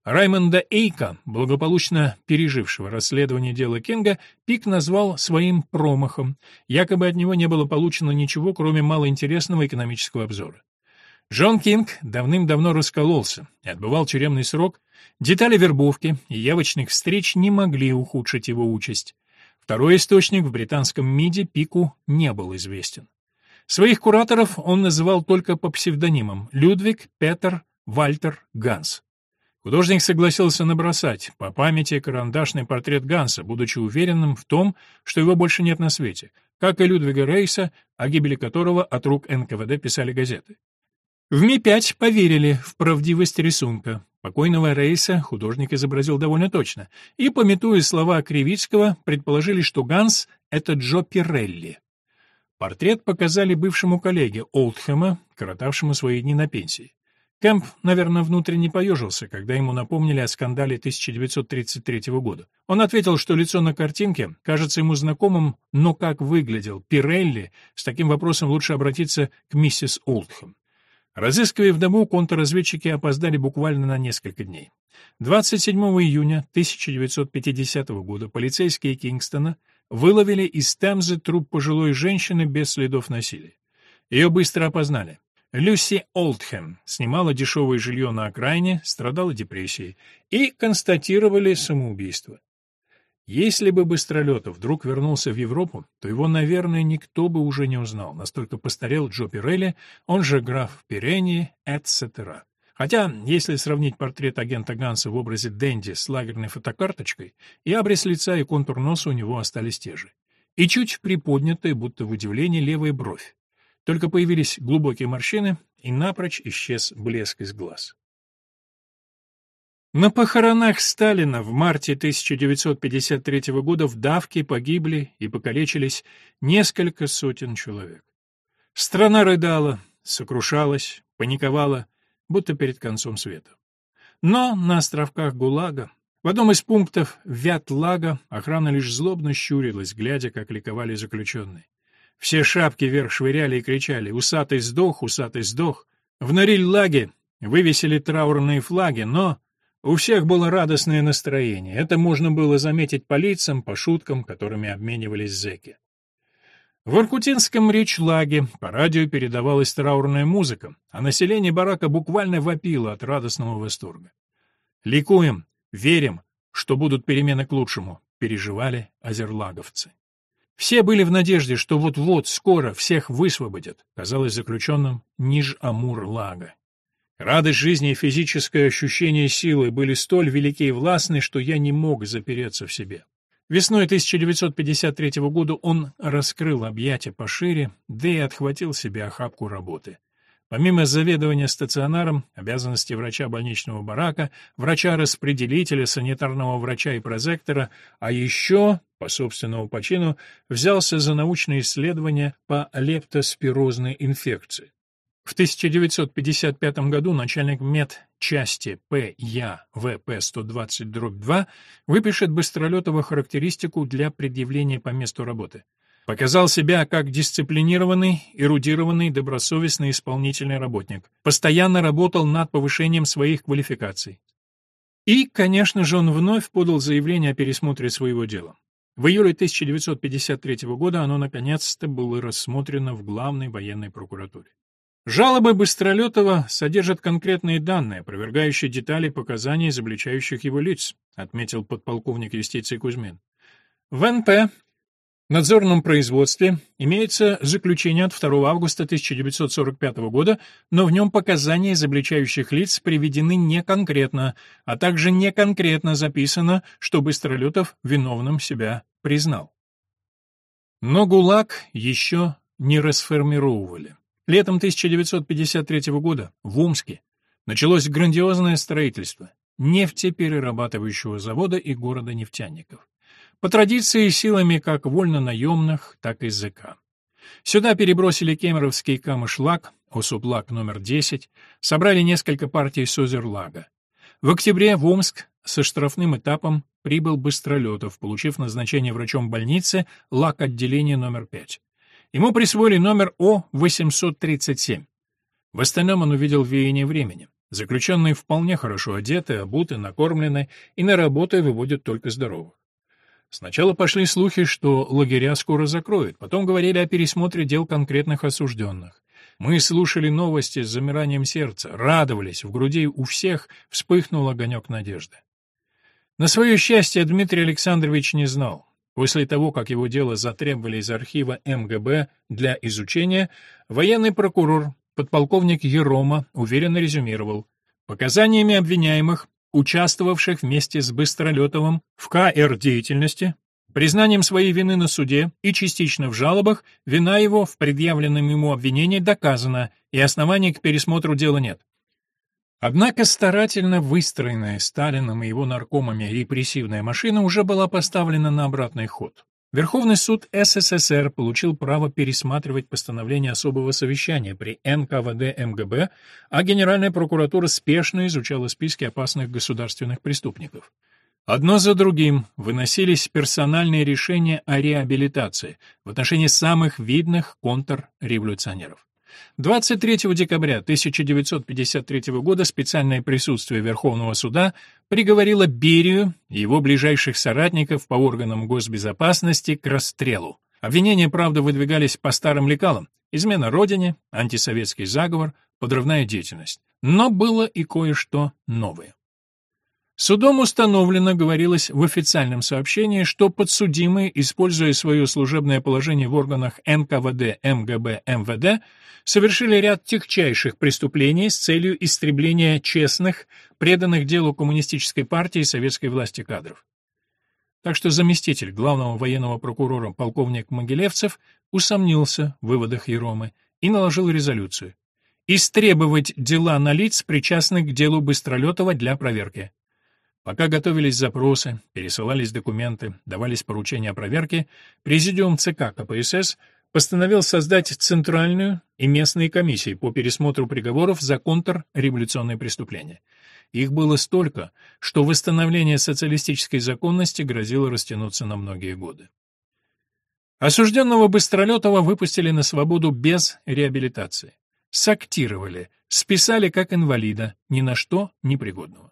Раймонда Эйка, благополучно пережившего расследование дела Кинга, Пик назвал своим промахом, якобы от него не было получено ничего, кроме малоинтересного экономического обзора. Джон Кинг давным-давно раскололся и отбывал тюремный срок. Детали вербовки и явочных встреч не могли ухудшить его участь. Второй источник в британском МИДе Пику не был известен. Своих кураторов он называл только по псевдонимам Людвиг, Петер, Вальтер, Ганс. Художник согласился набросать по памяти карандашный портрет Ганса, будучи уверенным в том, что его больше нет на свете, как и Людвига Рейса, о гибели которого от рук НКВД писали газеты. В Ми-5 поверили в правдивость рисунка. Покойного Рейса художник изобразил довольно точно, и, пометуя слова Кривицкого, предположили, что Ганс — это Джо Пирелли. Портрет показали бывшему коллеге Олдхэма, коротавшему свои дни на пенсии. Кэмп, наверное, внутренне поежился, когда ему напомнили о скандале 1933 года. Он ответил, что лицо на картинке кажется ему знакомым, но как выглядел Пирелли, с таким вопросом лучше обратиться к миссис Олдхэм. Разыскивая вдову, контрразведчики опоздали буквально на несколько дней. 27 июня 1950 года полицейские Кингстона выловили из Темзы труп пожилой женщины без следов насилия. Ее быстро опознали. Люси Олдхэм снимала дешевое жилье на окраине, страдала депрессией, и констатировали самоубийство. Если бы Быстролетов вдруг вернулся в Европу, то его, наверное, никто бы уже не узнал, настолько постарел Джо Пирелли, он же граф Пиренни, etc. Хотя, если сравнить портрет агента Ганса в образе Дэнди с лагерной фотокарточкой, и обрез лица и контур носа у него остались те же. И чуть приподнятая, будто в удивлении, левая бровь. Только появились глубокие морщины, и напрочь исчез блеск из глаз. На похоронах Сталина в марте 1953 года в давке погибли и покалечились несколько сотен человек. Страна рыдала, сокрушалась, паниковала, будто перед концом света. Но на островках ГУЛАГа, в одном из пунктов Вятлага, охрана лишь злобно щурилась, глядя, как ликовали заключенные. Все шапки вверх швыряли и кричали «Усатый сдох! Усатый сдох!». В Нориль-Лаге вывесили траурные флаги, но у всех было радостное настроение. Это можно было заметить по лицам, по шуткам, которыми обменивались зэки. В Иркутинском речлаге по радио передавалась траурная музыка, а население барака буквально вопило от радостного восторга. «Ликуем, верим, что будут перемены к лучшему», — переживали озерлаговцы. Все были в надежде, что вот-вот, скоро всех высвободят, казалось заключенным Ниж-Амур-Лага. Радость жизни и физическое ощущение силы были столь велики и властны, что я не мог запереться в себе. Весной 1953 года он раскрыл объятия пошире, да и отхватил себе охапку работы. Помимо заведования стационаром, обязанности врача больничного барака, врача-распределителя, санитарного врача и прозектора, а еще, по собственному почину, взялся за научные исследования по лептоспирозной инфекции. В 1955 году начальник медчасти П.Я. ВП-120-2 выпишет Быстролетова характеристику для предъявления по месту работы. Показал себя как дисциплинированный, эрудированный, добросовестный исполнительный работник. Постоянно работал над повышением своих квалификаций. И, конечно же, он вновь подал заявление о пересмотре своего дела. В июле 1953 года оно наконец-то было рассмотрено в главной военной прокуратуре. Жалобы Быстролетова содержат конкретные данные, опровергающие детали показаний изобличающих его лиц, отметил подполковник юстиции Кузьмин. В НП надзорном производстве имеется заключение от 2 августа 1945 года, но в нем показания изобличающих лиц приведены не конкретно, а также не конкретно записано, что Быстролетов виновным себя признал. Но ГУЛАГ еще не расформировывали. Летом 1953 года в Омске началось грандиозное строительство нефтеперерабатывающего завода и города нефтяников. По традиции силами как вольно-наемных, так и ЗК. Сюда перебросили кемеровский камышлаг, Осублаг номер 10, собрали несколько партий Созерлага. В октябре в Омск со штрафным этапом прибыл Быстролетов, получив назначение врачом больницы лак отделения номер 5. Ему присвоили номер О-837. В остальном он увидел веяние времени. Заключенные вполне хорошо одеты, обуты, накормлены и на работу выводят только здоровых. Сначала пошли слухи, что лагеря скоро закроют, потом говорили о пересмотре дел конкретных осужденных. Мы слушали новости с замиранием сердца, радовались, в груди у всех вспыхнул огонек надежды. На свое счастье Дмитрий Александрович не знал. После того, как его дело затребовали из архива МГБ для изучения, военный прокурор, подполковник Ерома, уверенно резюмировал. Показаниями обвиняемых, участвовавших вместе с Быстролетовым в КР деятельности, признанием своей вины на суде и частично в жалобах, вина его в предъявленном ему обвинении доказана, и оснований к пересмотру дела нет. Однако старательно выстроенная Сталином и его наркомами репрессивная машина уже была поставлена на обратный ход. Верховный суд СССР получил право пересматривать постановление особого совещания при НКВД МГБ, а Генеральная прокуратура спешно изучала списки опасных государственных преступников. Одно за другим выносились персональные решения о реабилитации в отношении самых видных контрреволюционеров. 23 декабря 1953 года специальное присутствие Верховного суда приговорило Берию и его ближайших соратников по органам госбезопасности к расстрелу. Обвинения, правда, выдвигались по старым лекалам – измена родине, антисоветский заговор, подрывная деятельность. Но было и кое-что новое. Судом установлено, говорилось в официальном сообщении, что подсудимые, используя свое служебное положение в органах НКВД, МГБ, МВД, совершили ряд тягчайших преступлений с целью истребления честных, преданных делу коммунистической партии и советской власти кадров. Так что заместитель главного военного прокурора полковник Могилевцев усомнился в выводах Еромы и наложил резолюцию. Истребовать дела на лиц, причастных к делу Быстролетова для проверки. Пока готовились запросы, пересылались документы, давались поручения о проверке, Президиум ЦК КПСС постановил создать центральную и местные комиссии по пересмотру приговоров за контрреволюционные преступления. Их было столько, что восстановление социалистической законности грозило растянуться на многие годы. Осужденного Быстролетова выпустили на свободу без реабилитации. Сактировали, списали как инвалида, ни на что непригодного.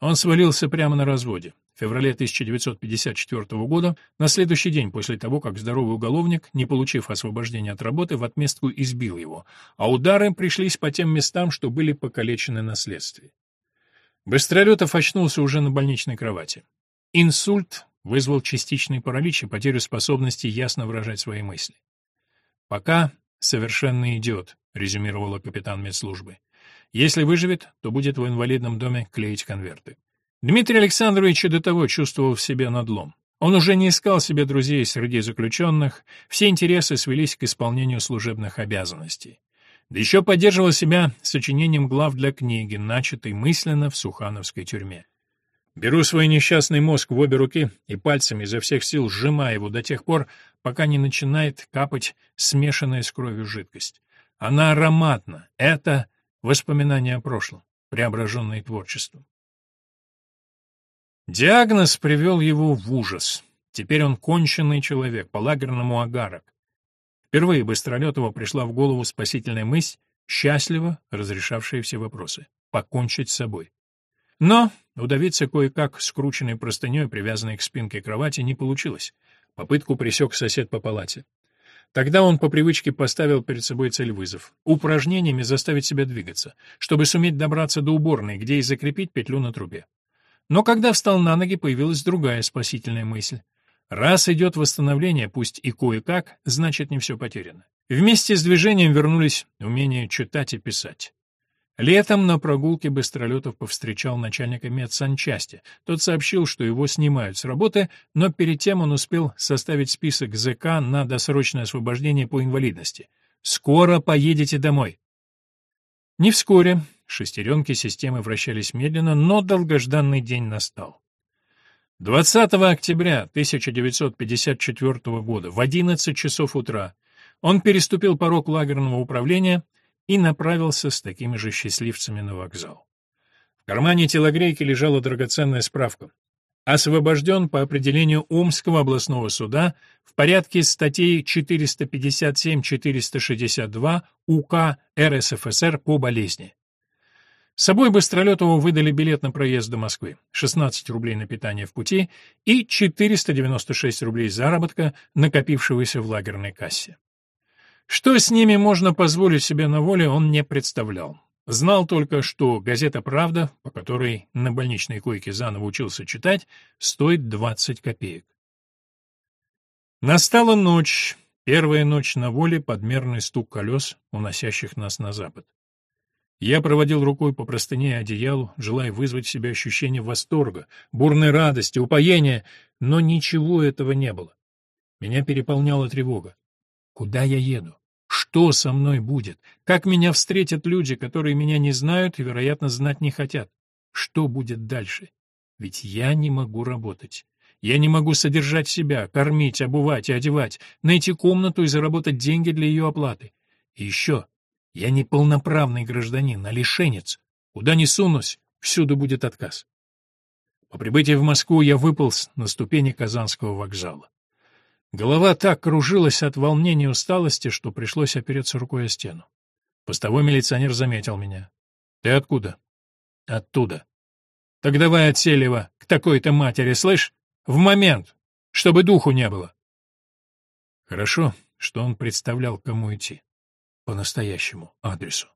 Он свалился прямо на разводе. В феврале 1954 года, на следующий день после того, как здоровый уголовник, не получив освобождения от работы, в отместку избил его, а удары пришлись по тем местам, что были покалечены на следствии. Быстролетов очнулся уже на больничной кровати. Инсульт вызвал частичный паралич и потерю способности ясно выражать свои мысли. «Пока совершенный идиот», — резюмировала капитан медслужбы. Если выживет, то будет в инвалидном доме клеить конверты. Дмитрий Александрович и до того чувствовал в себе надлом. Он уже не искал себе друзей среди заключенных, все интересы свелись к исполнению служебных обязанностей. Да еще поддерживал себя сочинением глав для книги, начатой мысленно в Сухановской тюрьме. Беру свой несчастный мозг в обе руки и пальцами изо всех сил сжимаю его до тех пор, пока не начинает капать смешанная с кровью жидкость. Она ароматна. Это Воспоминания о прошлом, преображенные творчеством. Диагноз привел его в ужас. Теперь он конченый человек, по-лагерному агарок. Впервые Быстролетову пришла в голову спасительная мысль, счастливо разрешавшая все вопросы — покончить с собой. Но удавиться кое-как скрученной простыней, привязанной к спинке кровати, не получилось. Попытку пресек сосед по палате. Тогда он по привычке поставил перед собой цель вызов — упражнениями заставить себя двигаться, чтобы суметь добраться до уборной, где и закрепить петлю на трубе. Но когда встал на ноги, появилась другая спасительная мысль. Раз идет восстановление, пусть и кое-как, значит, не все потеряно. Вместе с движением вернулись умение читать и писать. Летом на прогулке Быстролетов повстречал начальника медсанчасти. Тот сообщил, что его снимают с работы, но перед тем он успел составить список ЗК на досрочное освобождение по инвалидности. «Скоро поедете домой». Не вскоре. Шестеренки системы вращались медленно, но долгожданный день настал. 20 октября 1954 года в 11 часов утра он переступил порог лагерного управления — и направился с такими же счастливцами на вокзал. В кармане телогрейки лежала драгоценная справка. Освобожден по определению Омского областного суда в порядке статей 457-462 УК РСФСР по болезни. С собой Быстролетову выдали билет на проезд до Москвы, 16 рублей на питание в пути и 496 рублей заработка, накопившегося в лагерной кассе. Что с ними можно позволить себе на воле, он не представлял. Знал только, что газета «Правда», по которой на больничной койке заново учился читать, стоит 20 копеек. Настала ночь, первая ночь на воле, подмерный стук колес, уносящих нас на запад. Я проводил рукой по простыне и одеялу, желая вызвать в себе ощущение восторга, бурной радости, упоения, но ничего этого не было. Меня переполняла тревога. Куда я еду? Что со мной будет? Как меня встретят люди, которые меня не знают и, вероятно, знать не хотят? Что будет дальше? Ведь я не могу работать. Я не могу содержать себя, кормить, обувать и одевать, найти комнату и заработать деньги для ее оплаты. И еще, я не полноправный гражданин, а лишенец. Куда ни сунусь, всюду будет отказ. По прибытии в Москву я выполз на ступени Казанского вокзала. Голова так кружилась от волнения и усталости, что пришлось опереться рукой о стену. Постовой милиционер заметил меня. «Ты откуда?» «Оттуда». «Так давай от Селева к такой-то матери, слышь? В момент, чтобы духу не было». Хорошо, что он представлял, кому идти. По настоящему адресу.